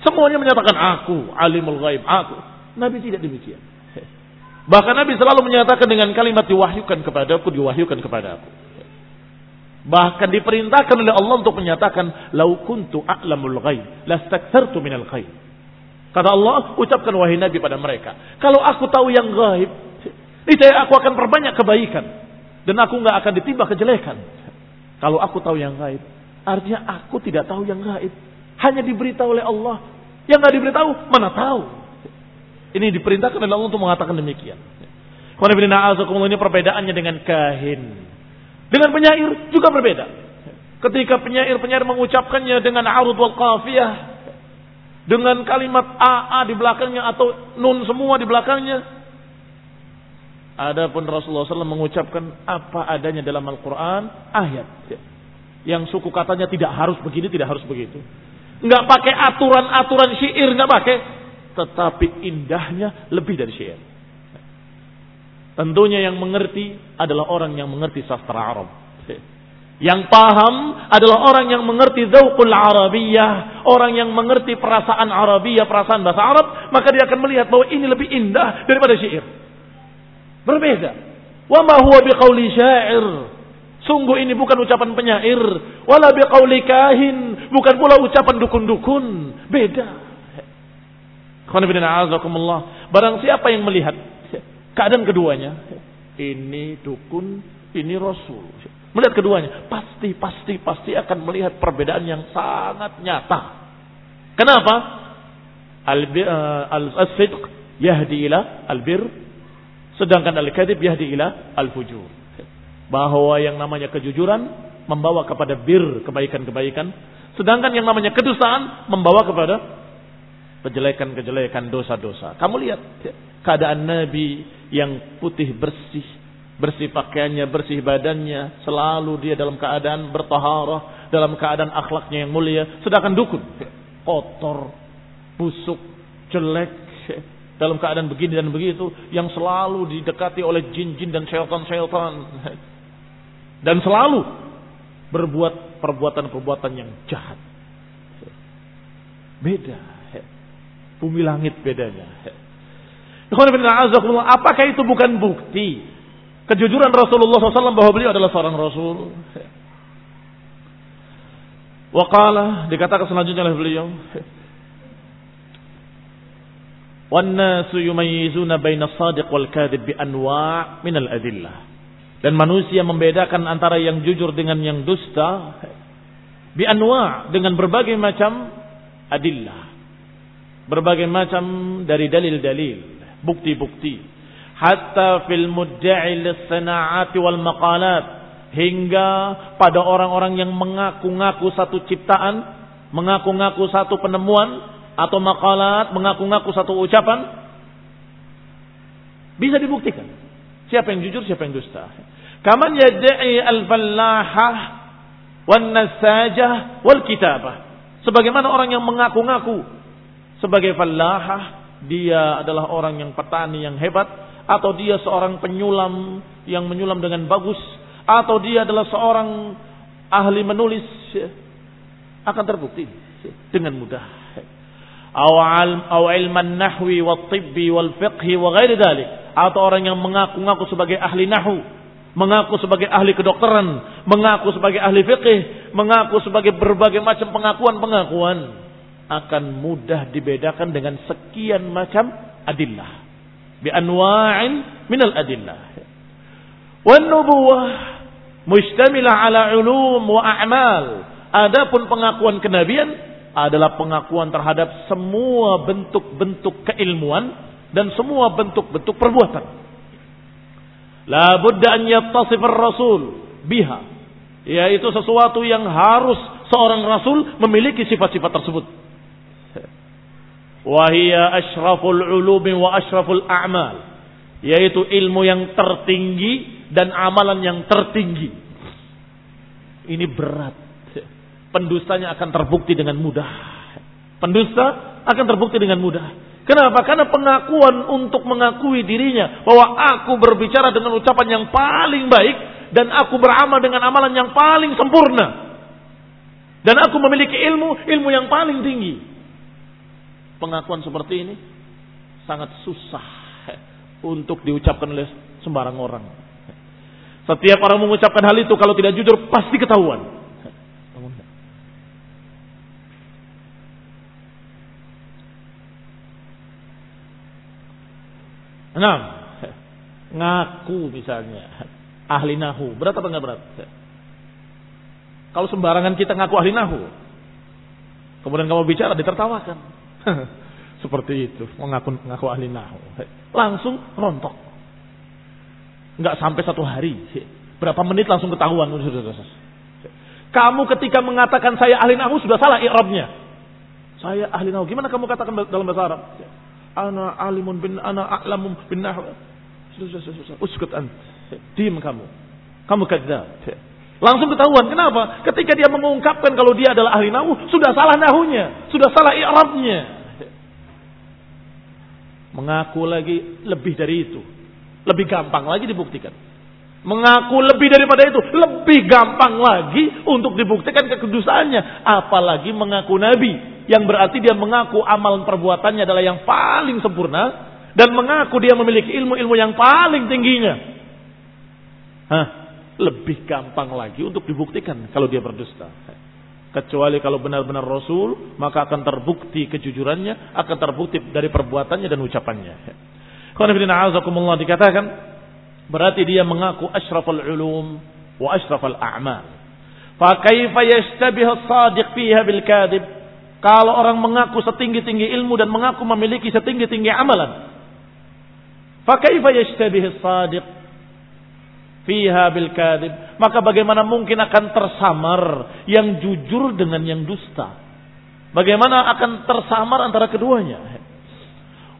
Semuanya menyatakan aku alimul ghaib, aku. Nabi tidak demikian. Bahkan Nabi selalu menyatakan dengan kalimat diwahyukan kepadaku, diwahyukan kepadaku. Bahkan diperintahkan oleh Allah untuk menyatakan, "Lau kuntu a'lamul ghaib, lastakthartu minal ghaib." Kata Allah, ucapkan wahai Nabi pada mereka, kalau aku tahu yang gaib, itu aku akan perbanyak kebaikan. dan aku nggak akan ditimba kejelekan. Kalau aku tahu yang gaib, artinya aku tidak tahu yang gaib. Hanya diberitahu oleh Allah. Yang nggak diberitahu, mana tahu. Ini diperintahkan oleh Allah untuk mengatakan demikian. Ini perbedaannya dengan kahin. Dengan penyair juga berbeda. Ketika penyair-penyair mengucapkannya dengan arud wal qafiyah. Dengan kalimat AA di belakangnya atau nun semua di belakangnya. Adapun Rasulullah SAW mengucapkan apa adanya dalam Al-Quran, ayat. Yang suku katanya tidak harus begini, tidak harus begitu. Nggak pakai aturan-aturan syair, nggak pakai. Tetapi indahnya lebih dari syair. Tentunya yang mengerti adalah orang yang mengerti sastra Arab. Yang paham adalah orang yang mengerti zawqul Arabiyah, orang yang mengerti perasaan Arabiyah, perasaan bahasa Arab, maka dia akan melihat bahwa ini lebih indah daripada syair. Berbeda. Wa ma huwa biqauli syair. Sungguh ini bukan ucapan penyair, wala biqauli kahin, bukan pula ucapan dukun-dukun. Beda. Barang siapa yang melihat keadaan keduanya, ini dukun, ini rasul. Melihat keduanya, pasti pasti pasti akan melihat perbedaan yang sangat nyata. Kenapa? Al-sidq yahdi ila al-bir Sedangkan al-kadhib yahdi ila al-fujur. Bahwa yang namanya kejujuran membawa kepada bir kebaikan-kebaikan. Sedangkan yang namanya kedustaan membawa kepada kejelekan-kejelekan dosa-dosa. Kamu lihat keadaan Nabi yang putih bersih, bersih pakaiannya, bersih badannya, selalu dia dalam keadaan bertaharah, dalam keadaan akhlaknya yang mulia. Sedangkan dukun kotor, busuk, jelek, dalam keadaan begini dan begitu yang selalu didekati oleh jin-jin dan syaitan-syaitan dan selalu berbuat perbuatan-perbuatan yang jahat. Beda. Bumi langit bedanya. Apakah itu bukan bukti kejujuran Rasulullah SAW bahwa beliau adalah seorang Rasul? Waqala dikatakan selanjutnya oleh beliau والناس يميزون بين الصادق والكاذب بأنواع من الأدلة dan manusia membedakan antara yang jujur dengan yang dusta bi anwa dengan berbagai macam adillah berbagai macam dari dalil-dalil bukti-bukti. Hatta fil mudda'i lis-sana'ati wal maqalat. Hingga pada orang-orang yang mengaku-ngaku satu ciptaan mengaku-ngaku satu penemuan atau makalat mengaku-ngaku satu ucapan bisa dibuktikan. Siapa yang jujur siapa yang dusta. Kaman yad'i al-fallahah wan nasajah wal kitabah sebagaimana orang yang mengaku-ngaku sebagai fallahah dia adalah orang yang petani yang hebat atau dia seorang penyulam yang menyulam dengan bagus atau dia adalah seorang ahli menulis akan terbukti dengan mudah. Atau atau orang yang mengaku-ngaku sebagai ahli nahwu mengaku sebagai ahli kedokteran mengaku sebagai ahli fiqih mengaku sebagai berbagai macam pengakuan-pengakuan akan mudah dibedakan dengan sekian macam adillah bi anwa'in min al adillah wan nubuwah mustamilah ala ulum wa a'mal adapun pengakuan kenabian adalah pengakuan terhadap semua bentuk-bentuk keilmuan dan semua bentuk-bentuk perbuatan. La budda an rasul biha. Yaitu sesuatu yang harus seorang rasul memiliki sifat-sifat tersebut. Wahia ashraful ulumi wa ashraful a'mal. Yaitu ilmu yang tertinggi dan amalan yang tertinggi. Ini berat pendustanya akan terbukti dengan mudah. Pendusta akan terbukti dengan mudah. Kenapa? Karena pengakuan untuk mengakui dirinya bahwa aku berbicara dengan ucapan yang paling baik dan aku beramal dengan amalan yang paling sempurna. Dan aku memiliki ilmu, ilmu yang paling tinggi. Pengakuan seperti ini sangat susah untuk diucapkan oleh sembarang orang. Setiap orang mengucapkan hal itu kalau tidak jujur pasti ketahuan. Nah, ngaku misalnya. ahli nahu. Berat apa enggak berat? Kalau sembarangan kita ngaku ahli nahu, kemudian kamu bicara ditertawakan. Seperti itu, mengaku ngaku ahli nahu. Langsung rontok. Enggak sampai satu hari. Berapa menit langsung ketahuan. Kamu ketika mengatakan saya ahli nahu sudah salah i'rabnya. Saya ahli nahu. Gimana kamu katakan dalam bahasa Arab? Ana alimun bin ana a'lamun bin nahwu. Uskut ant. Diam kamu. Kamu kadzab. Langsung ketahuan. Kenapa? Ketika dia mengungkapkan kalau dia adalah ahli nahu, sudah salah nahunya, sudah salah i'rabnya. Mengaku lagi lebih dari itu. Lebih gampang lagi dibuktikan. Mengaku lebih daripada itu, lebih gampang lagi untuk dibuktikan kekudusannya. Apalagi mengaku nabi, yang berarti dia mengaku amal perbuatannya adalah yang paling sempurna dan mengaku dia memiliki ilmu-ilmu yang paling tingginya. Hah, lebih gampang lagi untuk dibuktikan kalau dia berdusta. Kecuali kalau benar-benar Rasul, maka akan terbukti kejujurannya, akan terbukti dari perbuatannya dan ucapannya. Kalau dikatakan, berarti dia mengaku ashraful ulum wa ashraful a'mal. Fakaifa yashtabih as-sadiq fiha bil kadib? Kalau orang mengaku setinggi-tinggi ilmu dan mengaku memiliki setinggi-tinggi amalan. Fakaifa yashtabih as-sadiq fiha bil kadib. Maka bagaimana mungkin akan tersamar yang jujur dengan yang dusta? Bagaimana akan tersamar antara keduanya?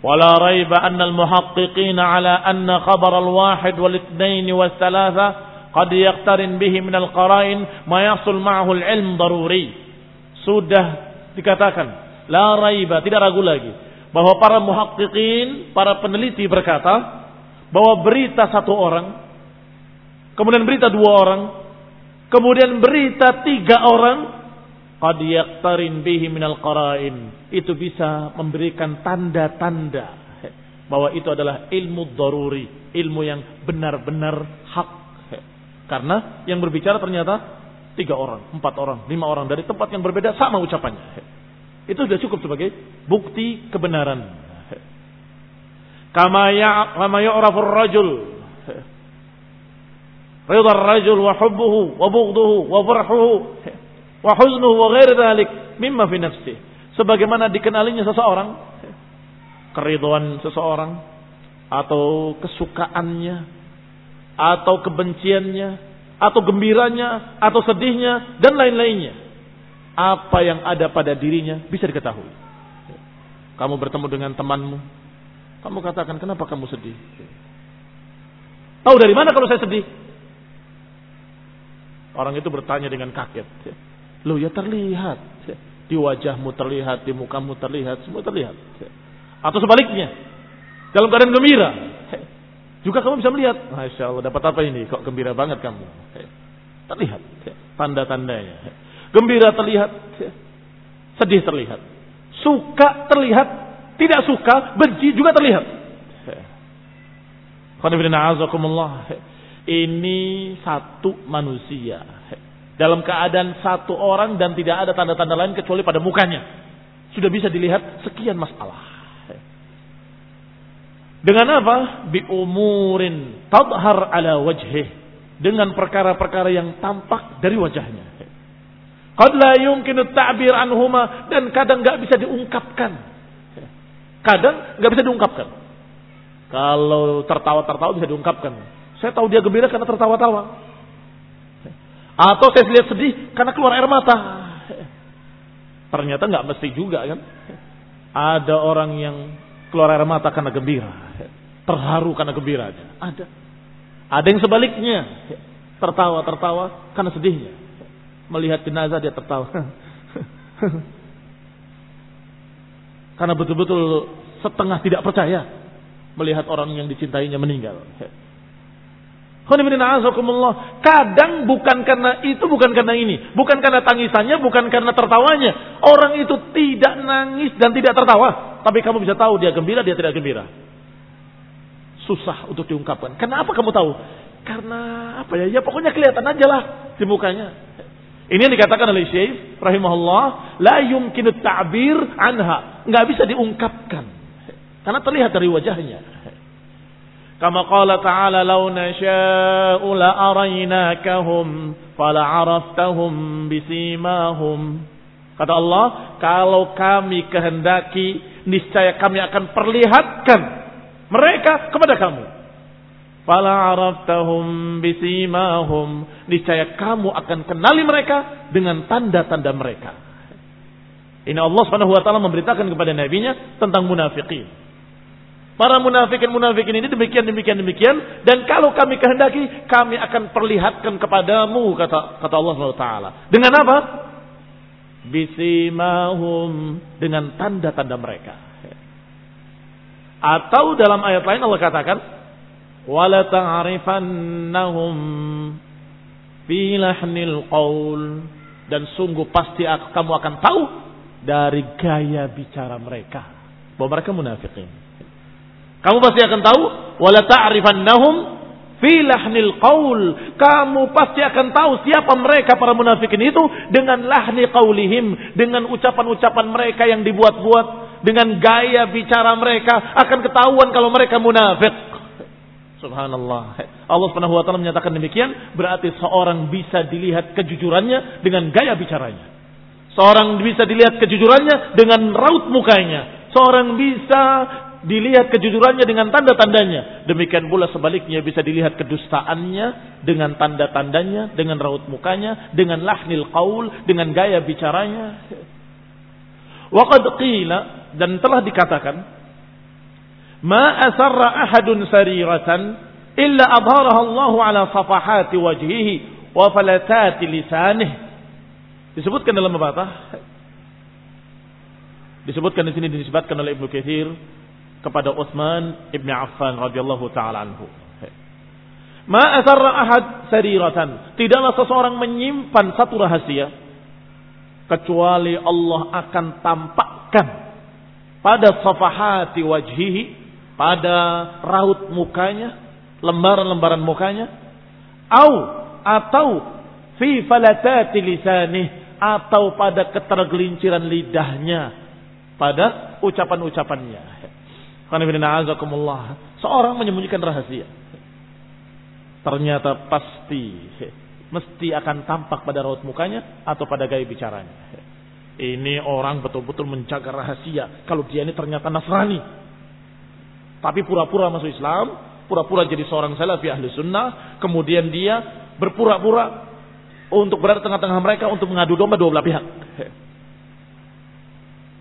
Wala raiba anna al-muhaqqiqin ala anna khabar al-wahid wal ithnain wal thalatha qad yaqtarin bihi min al-qara'in ma yasul ma'ahu al-ilm daruri. Sudah dikatakan la raiba, tidak ragu lagi bahwa para muhaqqiqin, para peneliti berkata bahwa berita satu orang kemudian berita dua orang, kemudian berita tiga orang, qad yaqtarin bihi minal qara'in. Itu bisa memberikan tanda-tanda bahwa itu adalah ilmu daruri, ilmu yang benar-benar hak. Karena yang berbicara ternyata tiga orang, empat orang, lima orang dari tempat yang berbeda sama ucapannya. Itu sudah cukup sebagai bukti kebenaran. Kama ya kama yu'rafur rajul Ridha rajul wa hubbuhu wa bughduhu wa farhuhu wa huznuhu wa ghair dhalik mimma fi nafsi. Sebagaimana dikenalinya seseorang keridhaan seseorang atau kesukaannya atau kebenciannya atau gembiranya atau sedihnya dan lain-lainnya. Apa yang ada pada dirinya bisa diketahui. Kamu bertemu dengan temanmu, kamu katakan kenapa kamu sedih? Tahu dari mana kalau saya sedih? Orang itu bertanya dengan kaget. Loh ya terlihat. Di wajahmu terlihat, di mukamu terlihat, semua terlihat. Atau sebaliknya. Dalam keadaan gembira. Juga kamu bisa melihat. Masya Allah dapat apa ini? Kok gembira banget kamu? Terlihat. Tanda-tandanya. Gembira terlihat. Sedih terlihat. Suka terlihat. Tidak suka, benci juga terlihat. Qanibina ini satu manusia. Dalam keadaan satu orang dan tidak ada tanda-tanda lain kecuali pada mukanya. Sudah bisa dilihat sekian masalah. Dengan apa? Bi umurin tadhar ala wajhih. Dengan perkara-perkara yang tampak dari wajahnya. Qad la yumkinu ta'bir anhuma dan kadang nggak bisa diungkapkan. Kadang nggak bisa diungkapkan. Kalau tertawa-tertawa bisa diungkapkan. Saya tahu dia gembira karena tertawa-tawa. Atau saya lihat sedih karena keluar air mata. Ternyata nggak mesti juga kan. Ada orang yang keluar air mata karena gembira. Terharu karena gembira aja. Ada. Ada yang sebaliknya. Tertawa-tertawa karena sedihnya. Melihat jenazah dia tertawa. karena betul-betul setengah tidak percaya melihat orang yang dicintainya meninggal. Kadang bukan karena itu, bukan karena ini. Bukan karena tangisannya, bukan karena tertawanya. Orang itu tidak nangis dan tidak tertawa. Tapi kamu bisa tahu dia gembira, dia tidak gembira. Susah untuk diungkapkan. Kenapa kamu tahu? Karena apa ya? Ya pokoknya kelihatan aja lah di mukanya. Ini yang dikatakan oleh Syekh rahimahullah, la yumkinu ta'bir anha. Nggak bisa diungkapkan. Karena terlihat dari wajahnya. Kama qala ta'ala law nasha'u la araynakahum fala 'araftahum bisimahum. Kata Allah, kalau kami kehendaki, niscaya kami akan perlihatkan mereka kepada kamu. Fala 'araftahum bisimahum. Niscaya kamu akan kenali mereka dengan tanda-tanda mereka. Ini Allah Subhanahu memberitakan kepada nabinya tentang munafikin. Para munafikin munafikin ini demikian demikian demikian dan kalau kami kehendaki kami akan perlihatkan kepadamu kata kata Allah Subhanahu taala. Dengan apa? Bisimahum dengan tanda-tanda mereka. Atau dalam ayat lain Allah katakan wala ta'rifannahum fi qaul dan sungguh pasti kamu akan tahu dari gaya bicara mereka bahwa mereka munafikin. Kamu pasti akan tahu wala ta'rifannahum fi lahnil qaul. Kamu pasti akan tahu siapa mereka para munafikin itu dengan lahni qaulihim, dengan ucapan-ucapan mereka yang dibuat-buat, dengan gaya bicara mereka akan ketahuan kalau mereka munafik. Subhanallah. Allah Subhanahu wa taala menyatakan demikian, berarti seorang bisa dilihat kejujurannya dengan gaya bicaranya. Seorang bisa dilihat kejujurannya dengan raut mukanya. Seorang bisa dilihat kejujurannya dengan tanda-tandanya. Demikian pula sebaliknya bisa dilihat kedustaannya dengan tanda-tandanya, dengan raut mukanya, dengan lahnil qaul, dengan gaya bicaranya. Waqad qila dan telah dikatakan ma asarra ahadun sariratan illa adharaha Allah ala safahati wajhihi wa falatati lisanih. Disebutkan dalam apa? Disebutkan di sini disebutkan oleh Ibnu Katsir kepada Utsman ibn Affan radhiyallahu taala anhu. Ma ahad sariratan. Tidaklah seseorang menyimpan satu rahasia kecuali Allah akan tampakkan pada safahati wajhihi, pada raut mukanya, lembaran-lembaran mukanya, au atau fi falatati lisanih atau pada ketergelinciran lidahnya, pada ucapan-ucapannya. Seorang menyembunyikan rahasia. Ternyata pasti mesti akan tampak pada raut mukanya atau pada gaya bicaranya. Ini orang betul-betul menjaga rahasia. Kalau dia ini ternyata Nasrani. Tapi pura-pura masuk Islam, pura-pura jadi seorang salafi ahli sunnah, kemudian dia berpura-pura untuk berada tengah-tengah mereka untuk mengadu domba dua belah pihak.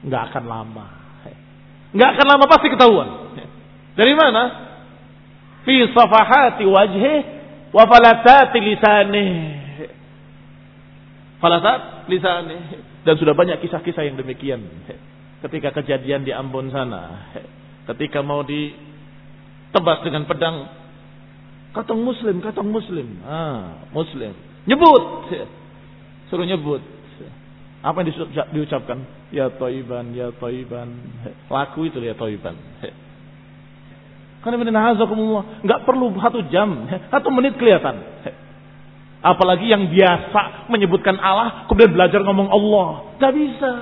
Nggak akan lama. Nggak akan lama pasti ketahuan. Dari mana? Fi safahati wajhi wa falatati lisanih. Falatat lisanih. Dan sudah banyak kisah-kisah yang demikian. Ketika kejadian di Ambon sana. Ketika mau ditebas dengan pedang. Katong muslim, katong muslim. Ah, muslim. Nyebut. Suruh nyebut. Apa yang diucapkan? Ya toiban, ya toiban. Laku itu ya toiban. Karena nggak perlu satu jam, satu menit kelihatan. Apalagi yang biasa menyebutkan Allah, kemudian belajar ngomong Allah. Gak bisa.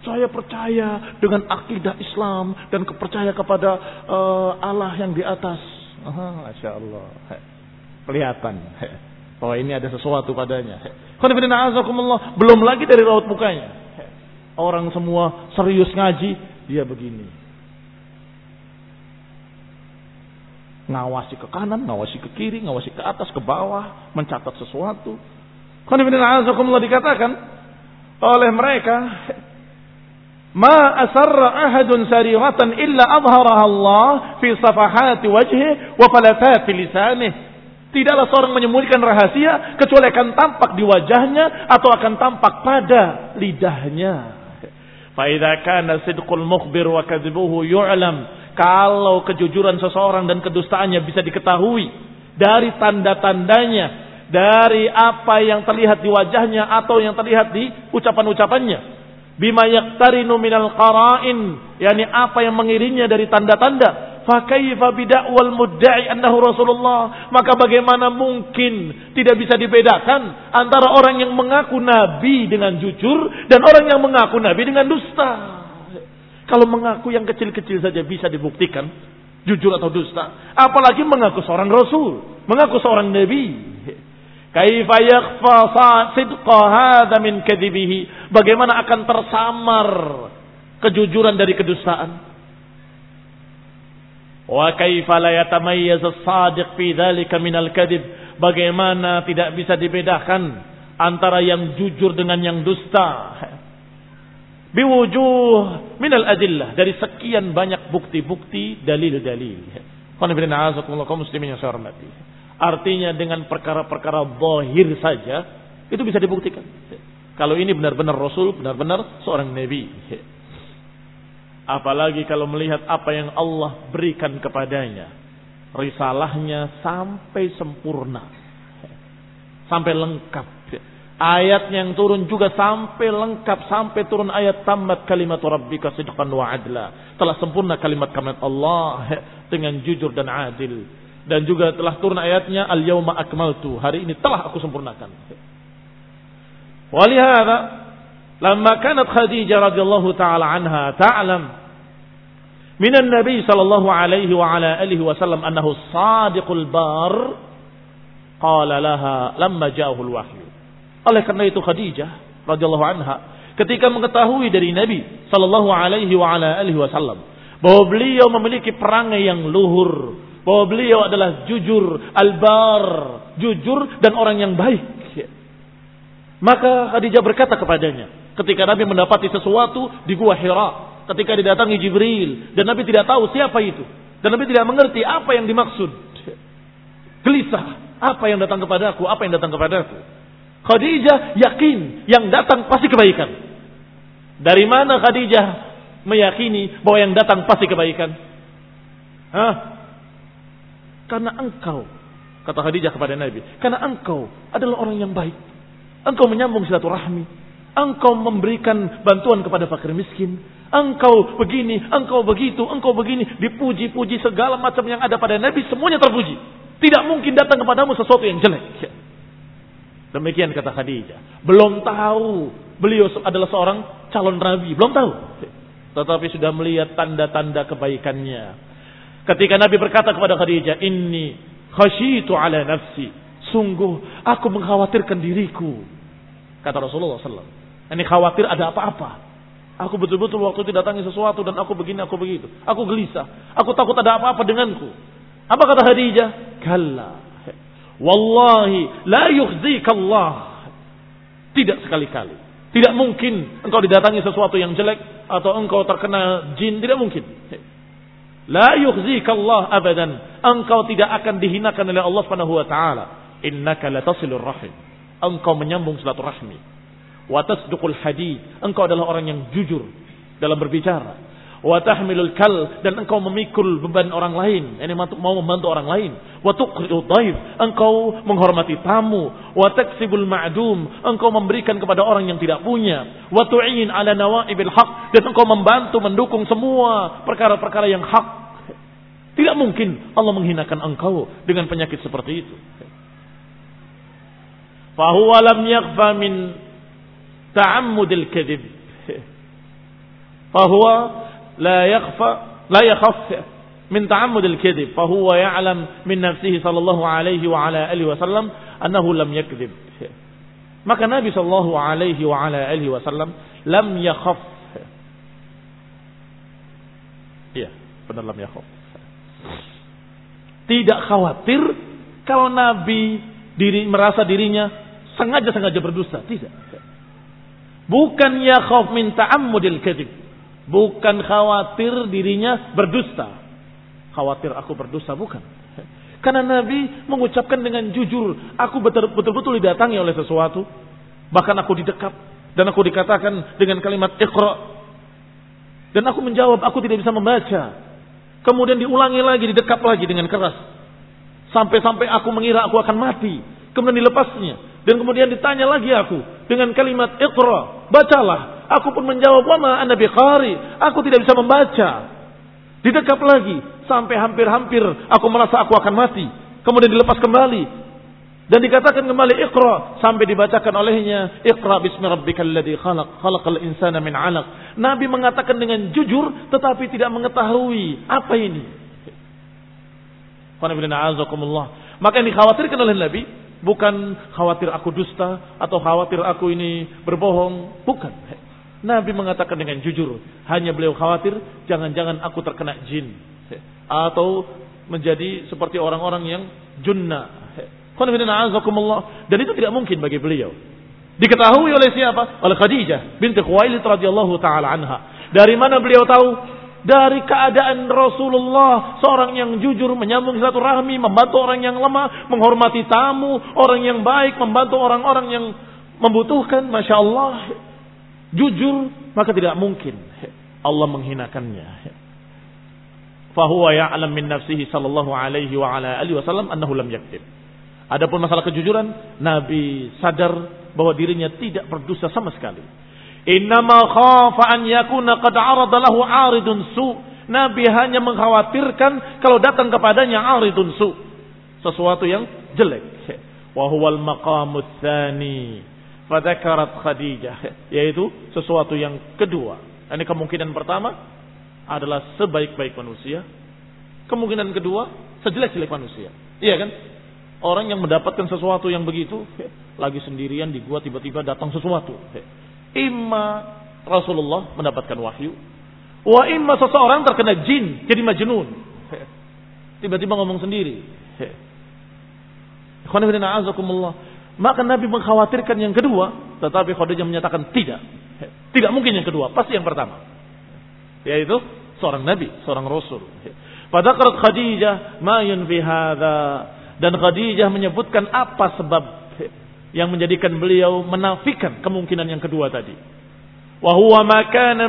Saya percaya dengan akidah Islam dan kepercaya kepada uh, Allah yang di atas. Masya Allah. Kelihatan. Oh ini ada sesuatu padanya. Belum lagi dari raut mukanya. Orang semua serius ngaji, dia begini. Ngawasi ke kanan, ngawasi ke kiri, ngawasi ke atas, ke bawah, mencatat sesuatu. Khonifina'azakumullah dikatakan oleh mereka, Ma asarra ahadun sarihatan illa adharaha Allah fi safahati wajhi wa falatati lisanih. Tidaklah seorang menyembunyikan rahasia kecuali akan tampak di wajahnya atau akan tampak pada lidahnya. Faidha kana sidqul mukhbir wa kadhibuhu yu'lam. Kalau kejujuran seseorang dan kedustaannya bisa diketahui dari tanda-tandanya, dari apa yang terlihat di wajahnya atau yang terlihat di ucapan-ucapannya. Bima yaqtarinu minal qara'in, yakni apa yang mengiringnya dari tanda-tanda Fakaifa bidakwal mudda'i annahu Rasulullah. Maka bagaimana mungkin tidak bisa dibedakan antara orang yang mengaku nabi dengan jujur dan orang yang mengaku nabi dengan dusta. Kalau mengaku yang kecil-kecil saja bisa dibuktikan, Jujur atau dusta. Apalagi mengaku seorang rasul. Mengaku seorang nabi. Kaifa yakhfa sidqa hadha min kadibihi. Bagaimana akan tersamar kejujuran dari kedustaan? Wa kaifa la yatamayyaz as-sadiq fi al-kadhib? Bagaimana tidak bisa dibedakan antara yang jujur dengan yang dusta? Biwujuh minal adillah dari sekian banyak bukti-bukti dalil-dalil. muslimin yang saya hormati. Artinya dengan perkara-perkara bohir saja itu bisa dibuktikan. Kalau ini benar-benar Rasul, benar-benar seorang Nabi. Apalagi kalau melihat apa yang Allah berikan kepadanya. Risalahnya sampai sempurna. Sampai lengkap. Ayat yang turun juga sampai lengkap. Sampai turun ayat tamat kalimat rabbika sidqan wa adla. Telah sempurna kalimat kalimat Allah dengan jujur dan adil. Dan juga telah turun ayatnya al-yawma akmaltu. Hari ini telah aku sempurnakan. Walihada Lama kanat Khadijah radhiyallahu taala anha ta'lam min Nabi sallallahu alaihi wa ala alihi wasallam annahu sadiqul bar qala laha lamma ja'ahu wahyu. Oleh karena itu Khadijah radhiyallahu anha ketika mengetahui dari Nabi sallallahu alaihi wa ala alihi wasallam bahwa beliau memiliki perangai yang luhur, bahwa beliau adalah jujur, albar, jujur dan orang yang baik. Maka Khadijah berkata kepadanya, ketika Nabi mendapati sesuatu di gua Hira, ketika didatangi Jibril dan Nabi tidak tahu siapa itu dan Nabi tidak mengerti apa yang dimaksud. Gelisah, apa yang datang kepadaku, apa yang datang kepadaku. Khadijah yakin yang datang pasti kebaikan. Dari mana Khadijah meyakini bahwa yang datang pasti kebaikan? Hah? Karena engkau, kata Khadijah kepada Nabi, karena engkau adalah orang yang baik. Engkau menyambung silaturahmi. Engkau memberikan bantuan kepada fakir miskin. Engkau begini, engkau begitu, engkau begini. Dipuji-puji segala macam yang ada pada Nabi, semuanya terpuji. Tidak mungkin datang kepadamu sesuatu yang jelek. Demikian kata Khadijah. Belum tahu beliau adalah seorang calon nabi, belum tahu. Tetapi sudah melihat tanda-tanda kebaikannya. Ketika Nabi berkata kepada Khadijah, "Inni khasyitu ala nafsi." Sungguh aku mengkhawatirkan diriku. Kata Rasulullah SAW. Ini khawatir ada apa-apa. Aku betul-betul waktu didatangi sesuatu dan aku begini, aku begitu. Aku gelisah. Aku takut ada apa-apa denganku. Apa kata Khadijah? Kalla. Wallahi la Allah. Tidak sekali-kali. Tidak mungkin engkau didatangi sesuatu yang jelek atau engkau terkena jin, tidak mungkin. La Allah abadan. Engkau tidak akan dihinakan oleh Allah Subhanahu wa taala. Innaka latasilur rahim. Engkau menyambung silaturahmi. Wa tasduqul hadid. Engkau adalah orang yang jujur dalam berbicara. Wa tahmilul kal. Dan engkau memikul beban orang lain. Ini mau membantu orang lain. Wa tuqri'u dhaif. Engkau menghormati tamu. Wa taksibul ma'dum. Engkau memberikan kepada orang yang tidak punya. Wa tu'in ala nawaibil haq. Dan engkau membantu mendukung semua perkara-perkara yang hak. Tidak mungkin Allah menghinakan engkau dengan penyakit seperti itu. Fahuwa lam yakhfa min ta'ammudil kadhib fahuwa la yakhfa la yakhaf min ta'ammudil kadhib fahuwa ya'lam min nafsihi sallallahu alaihi wa ala wasallam annahu lam yakdhib maka Nabi sallallahu alaihi wa ala wasallam lam yakhaf. Iya benar lam yakhaf. Tidak khawatir kalau Nabi diri merasa dirinya sengaja sengaja berdusta. Tidak. Bukan yakhaf min ta'ammudil kadzib. Bukan khawatir dirinya berdusta. Khawatir aku berdusta, bukan. Karena Nabi mengucapkan dengan jujur, aku betul-betul didatangi oleh sesuatu. Bahkan aku didekap. Dan aku dikatakan dengan kalimat ikhra. Dan aku menjawab, aku tidak bisa membaca. Kemudian diulangi lagi, didekap lagi dengan keras. Sampai-sampai aku mengira aku akan mati. Kemudian dilepasnya. Dan kemudian ditanya lagi aku dengan kalimat ikhra. Bacalah. Aku pun menjawab, "Wama ana biqari." Aku tidak bisa membaca. Didekap lagi sampai hampir-hampir aku merasa aku akan mati. Kemudian dilepas kembali dan dikatakan kembali Iqra sampai dibacakan olehnya Iqra bismi rabbikal ladzi khalaq khalaqal insana min 'alaq. Nabi mengatakan dengan jujur tetapi tidak mengetahui apa ini. Maka yang dikhawatirkan oleh Nabi bukan khawatir aku dusta atau khawatir aku ini berbohong, bukan. Nabi mengatakan dengan jujur, hanya beliau khawatir jangan-jangan aku terkena jin atau menjadi seperti orang-orang yang junna. Dan itu tidak mungkin bagi beliau. Diketahui oleh siapa? Oleh Khadijah binti Khuwailid radhiyallahu taala anha. Dari mana beliau tahu? Dari keadaan Rasulullah seorang yang jujur menyambung satu rahmi, membantu orang yang lemah, menghormati tamu, orang yang baik, membantu orang-orang yang membutuhkan, masya Allah, jujur maka tidak mungkin Allah menghinakannya. Fahuwa ya'lam min nafsihi sallallahu alaihi wa ala alihi wasallam annahu lam yaktib. Adapun masalah kejujuran, Nabi sadar bahwa dirinya tidak berdosa sama sekali. Innama khafa an yakuna qad arada lahu aridun su. Nabi hanya mengkhawatirkan kalau datang kepadanya aridun su. Sesuatu yang jelek. Wa huwal maqamut tsani. Fadzakarat Khadijah. Yaitu sesuatu yang kedua. Ini kemungkinan pertama adalah sebaik-baik manusia. Kemungkinan kedua sejelek-jelek manusia. Iya kan? Orang yang mendapatkan sesuatu yang begitu, lagi sendirian di gua tiba-tiba datang sesuatu. Imma Rasulullah mendapatkan wahyu, wa imma seseorang terkena jin jadi majnun. Tiba-tiba ngomong sendiri. Maka Nabi mengkhawatirkan yang kedua, tetapi Khadijah menyatakan tidak. Tidak mungkin yang kedua, pasti yang pertama. Yaitu seorang Nabi, seorang Rasul. Pada Khadijah, ma yunfi dan Khadijah menyebutkan apa sebab yang menjadikan beliau menafikan kemungkinan yang kedua tadi. Wa huwa ma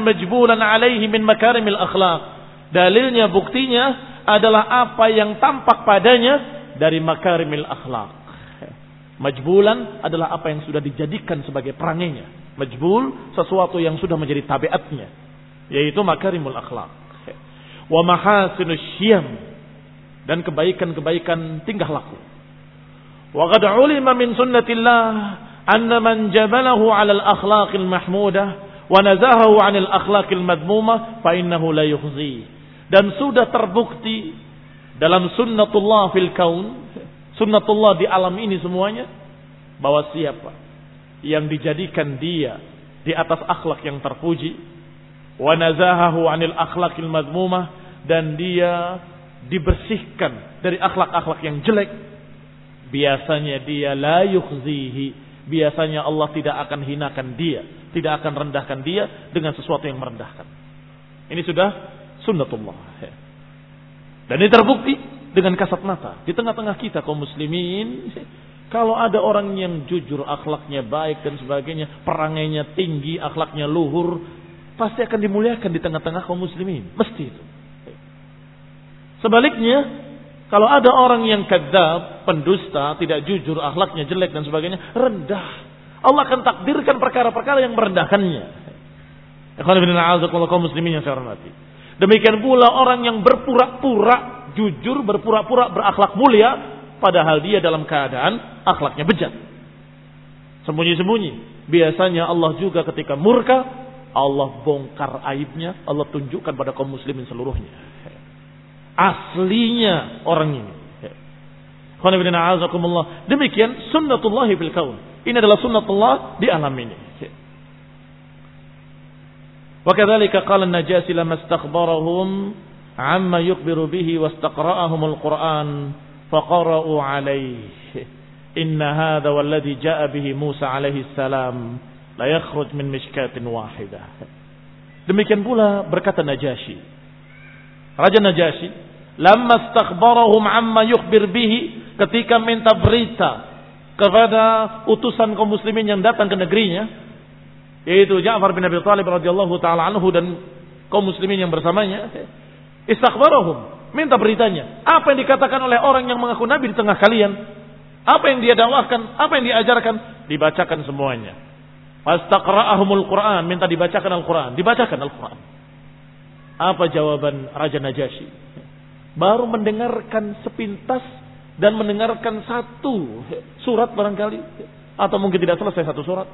majbulan alaihi min makarimil akhlaq. Dalilnya buktinya adalah apa yang tampak padanya dari makarimil akhlak. Majbulan adalah apa yang sudah dijadikan sebagai perangainya. Majbul sesuatu yang sudah menjadi tabiatnya. Yaitu makarimul akhlak. Wa mahasinus dan kebaikan-kebaikan tingkah laku. Wa qad ulima min sunnatillah anna man jabalahu 'ala al-akhlaqil mahmudah wa nazahahu 'anil akhlaqil madmumah fa innahu la yukhzi. Dan sudah terbukti dalam sunnatullah fil kaun, sunnatullah di alam ini semuanya bahwa siapa yang dijadikan dia di atas akhlak yang terpuji wa nazahahu 'anil akhlaqil madmumah dan dia dibersihkan dari akhlak-akhlak yang jelek, biasanya dia la yukhzihi, biasanya Allah tidak akan hinakan dia, tidak akan rendahkan dia dengan sesuatu yang merendahkan. Ini sudah sunnatullah. Dan ini terbukti dengan kasat mata. Di tengah-tengah kita kaum muslimin, kalau ada orang yang jujur, akhlaknya baik dan sebagainya, perangainya tinggi, akhlaknya luhur, pasti akan dimuliakan di tengah-tengah kaum muslimin. Mesti itu. Sebaliknya, kalau ada orang yang kadzab, pendusta, tidak jujur, akhlaknya jelek dan sebagainya, rendah. Allah akan takdirkan perkara-perkara yang merendahkannya. muslimin yang saya hormati. Demikian pula orang yang berpura-pura jujur, berpura-pura berakhlak mulia, padahal dia dalam keadaan akhlaknya bejat. Sembunyi-sembunyi. Biasanya Allah juga ketika murka, Allah bongkar aibnya, Allah tunjukkan pada kaum muslimin seluruhnya aslinya orang ini. Demikian sunnatullah fil kaun. Ini adalah sunnatullah di alam ini. وكذلك قال النجاشي لما استخبرهم عما يخبر به واستقرأهم القرآن فقرأوا عليه إن هذا والذي جاء به موسى عليه السلام لا يخرج من مشكاة واحدة demikian pula berkata Najasyi Raja Najasyi lamma stakhbarahum amma yukhbir bihi ketika minta berita kepada utusan kaum muslimin yang datang ke negerinya yaitu Ja'far bin Abi Thalib radhiyallahu taala anhu dan kaum muslimin yang bersamanya istakhbarahum minta beritanya. Apa yang dikatakan oleh orang yang mengaku nabi di tengah kalian? Apa yang dia dakwahkan? Apa yang diajarkan? Dibacakan semuanya. Fastaqra'ahumul Quran minta dibacakan Al-Quran. Dibacakan Al-Quran. Apa jawaban Raja Najasyi baru mendengarkan sepintas dan mendengarkan satu surat barangkali atau mungkin tidak selesai satu surat.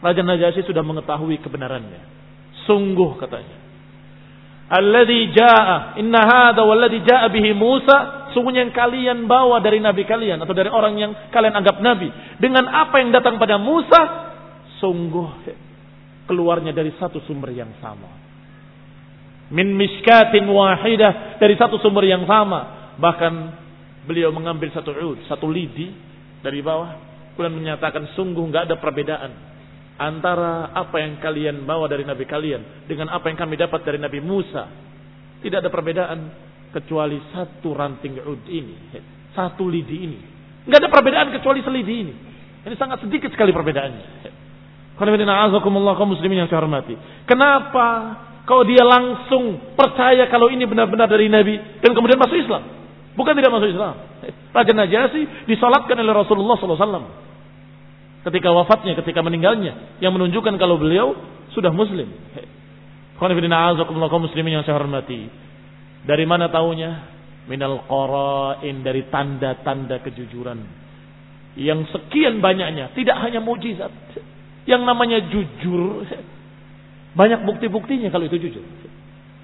Raja Najasyi sudah mengetahui kebenarannya. Sungguh katanya. Alladhi jaa inna hadha walladhi jaa bihi Musa sungguhnya yang kalian bawa dari nabi kalian atau dari orang yang kalian anggap nabi dengan apa yang datang pada Musa sungguh keluarnya dari satu sumber yang sama. Min miskatin wahidah dari satu sumber yang sama. Bahkan beliau mengambil satu ud, satu lidi dari bawah. Kemudian menyatakan sungguh nggak ada perbedaan antara apa yang kalian bawa dari Nabi kalian dengan apa yang kami dapat dari Nabi Musa. Tidak ada perbedaan kecuali satu ranting ud ini, satu lidi ini. Nggak ada perbedaan kecuali selidi ini. Ini sangat sedikit sekali perbedaannya kaum muslimin yang saya hormati. Kenapa kalau dia langsung percaya kalau ini benar-benar dari Nabi dan kemudian masuk Islam? Bukan tidak masuk Islam. Raja Najasyi disolatkan oleh Rasulullah SAW. Ketika wafatnya, ketika meninggalnya. Yang menunjukkan kalau beliau sudah muslim. muslimin yang saya hormati. Dari mana taunya? Minal qara'in dari tanda-tanda kejujuran. Yang sekian banyaknya. Tidak hanya mujizat yang namanya jujur, banyak bukti-buktinya kalau itu jujur.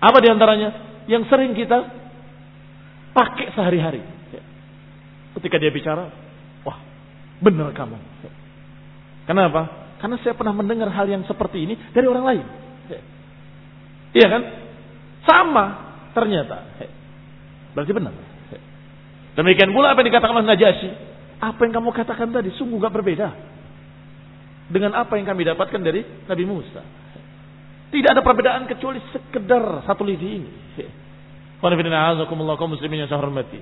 Apa di antaranya? Yang sering kita pakai sehari-hari. Ketika dia bicara, wah benar kamu. Kenapa? Karena saya pernah mendengar hal yang seperti ini dari orang lain. Iya kan? Sama ternyata. Berarti benar. Demikian pula apa yang dikatakan oleh Najasyi. Apa yang kamu katakan tadi sungguh gak berbeda dengan apa yang kami dapatkan dari Nabi Musa. Tidak ada perbedaan kecuali sekedar satu lidi ini. muslimin yang hormati.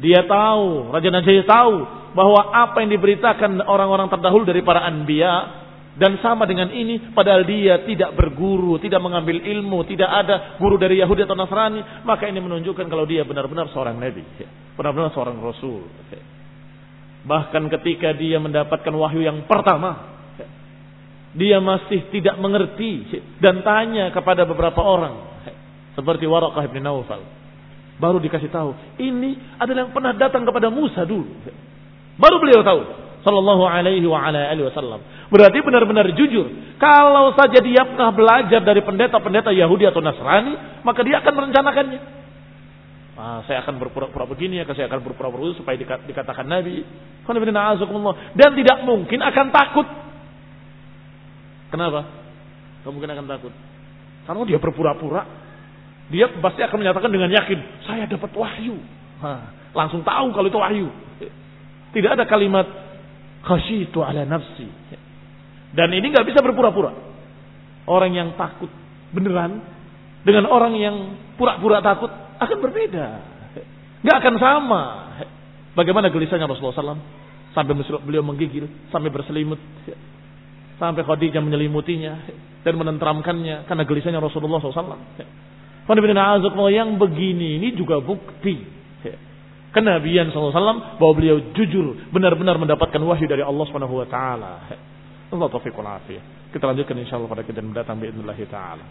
Dia tahu, Raja Najib tahu bahwa apa yang diberitakan orang-orang terdahulu dari para anbiya dan sama dengan ini padahal dia tidak berguru, tidak mengambil ilmu, tidak ada guru dari Yahudi atau Nasrani, maka ini menunjukkan kalau dia benar-benar seorang nabi, benar-benar seorang rasul. Bahkan ketika dia mendapatkan wahyu yang pertama, dia masih tidak mengerti dan tanya kepada beberapa orang seperti Warakah bin Naufal. Baru dikasih tahu, ini adalah yang pernah datang kepada Musa dulu. Baru beliau tahu sallallahu alaihi wa ala alihi wasallam. Berarti benar-benar jujur. Kalau saja dia pernah belajar dari pendeta-pendeta Yahudi atau Nasrani, maka dia akan merencanakannya. Ah, saya akan berpura-pura begini ya, saya akan berpura-pura supaya dikatakan nabi. Dan tidak mungkin akan takut Kenapa? mungkin akan takut. Karena dia berpura-pura. Dia pasti akan menyatakan dengan yakin, saya dapat wahyu. Ha, langsung tahu kalau itu wahyu. Tidak ada kalimat khasyitu ala nafsi. Dan ini nggak bisa berpura-pura. Orang yang takut beneran dengan orang yang pura-pura takut akan berbeda. Nggak akan sama. Bagaimana gelisahnya Rasulullah SAW sampai beliau menggigil, sampai berselimut. Sampai Khadijah menyelimutinya dan menenteramkannya karena gelisahnya Rasulullah SAW. Yang begini ini juga bukti kenabian SAW bahwa beliau jujur benar-benar mendapatkan wahyu dari Allah Subhanahu wa taala. Allah taufiq Kita lanjutkan insyaallah pada kejadian mendatang باذن taala.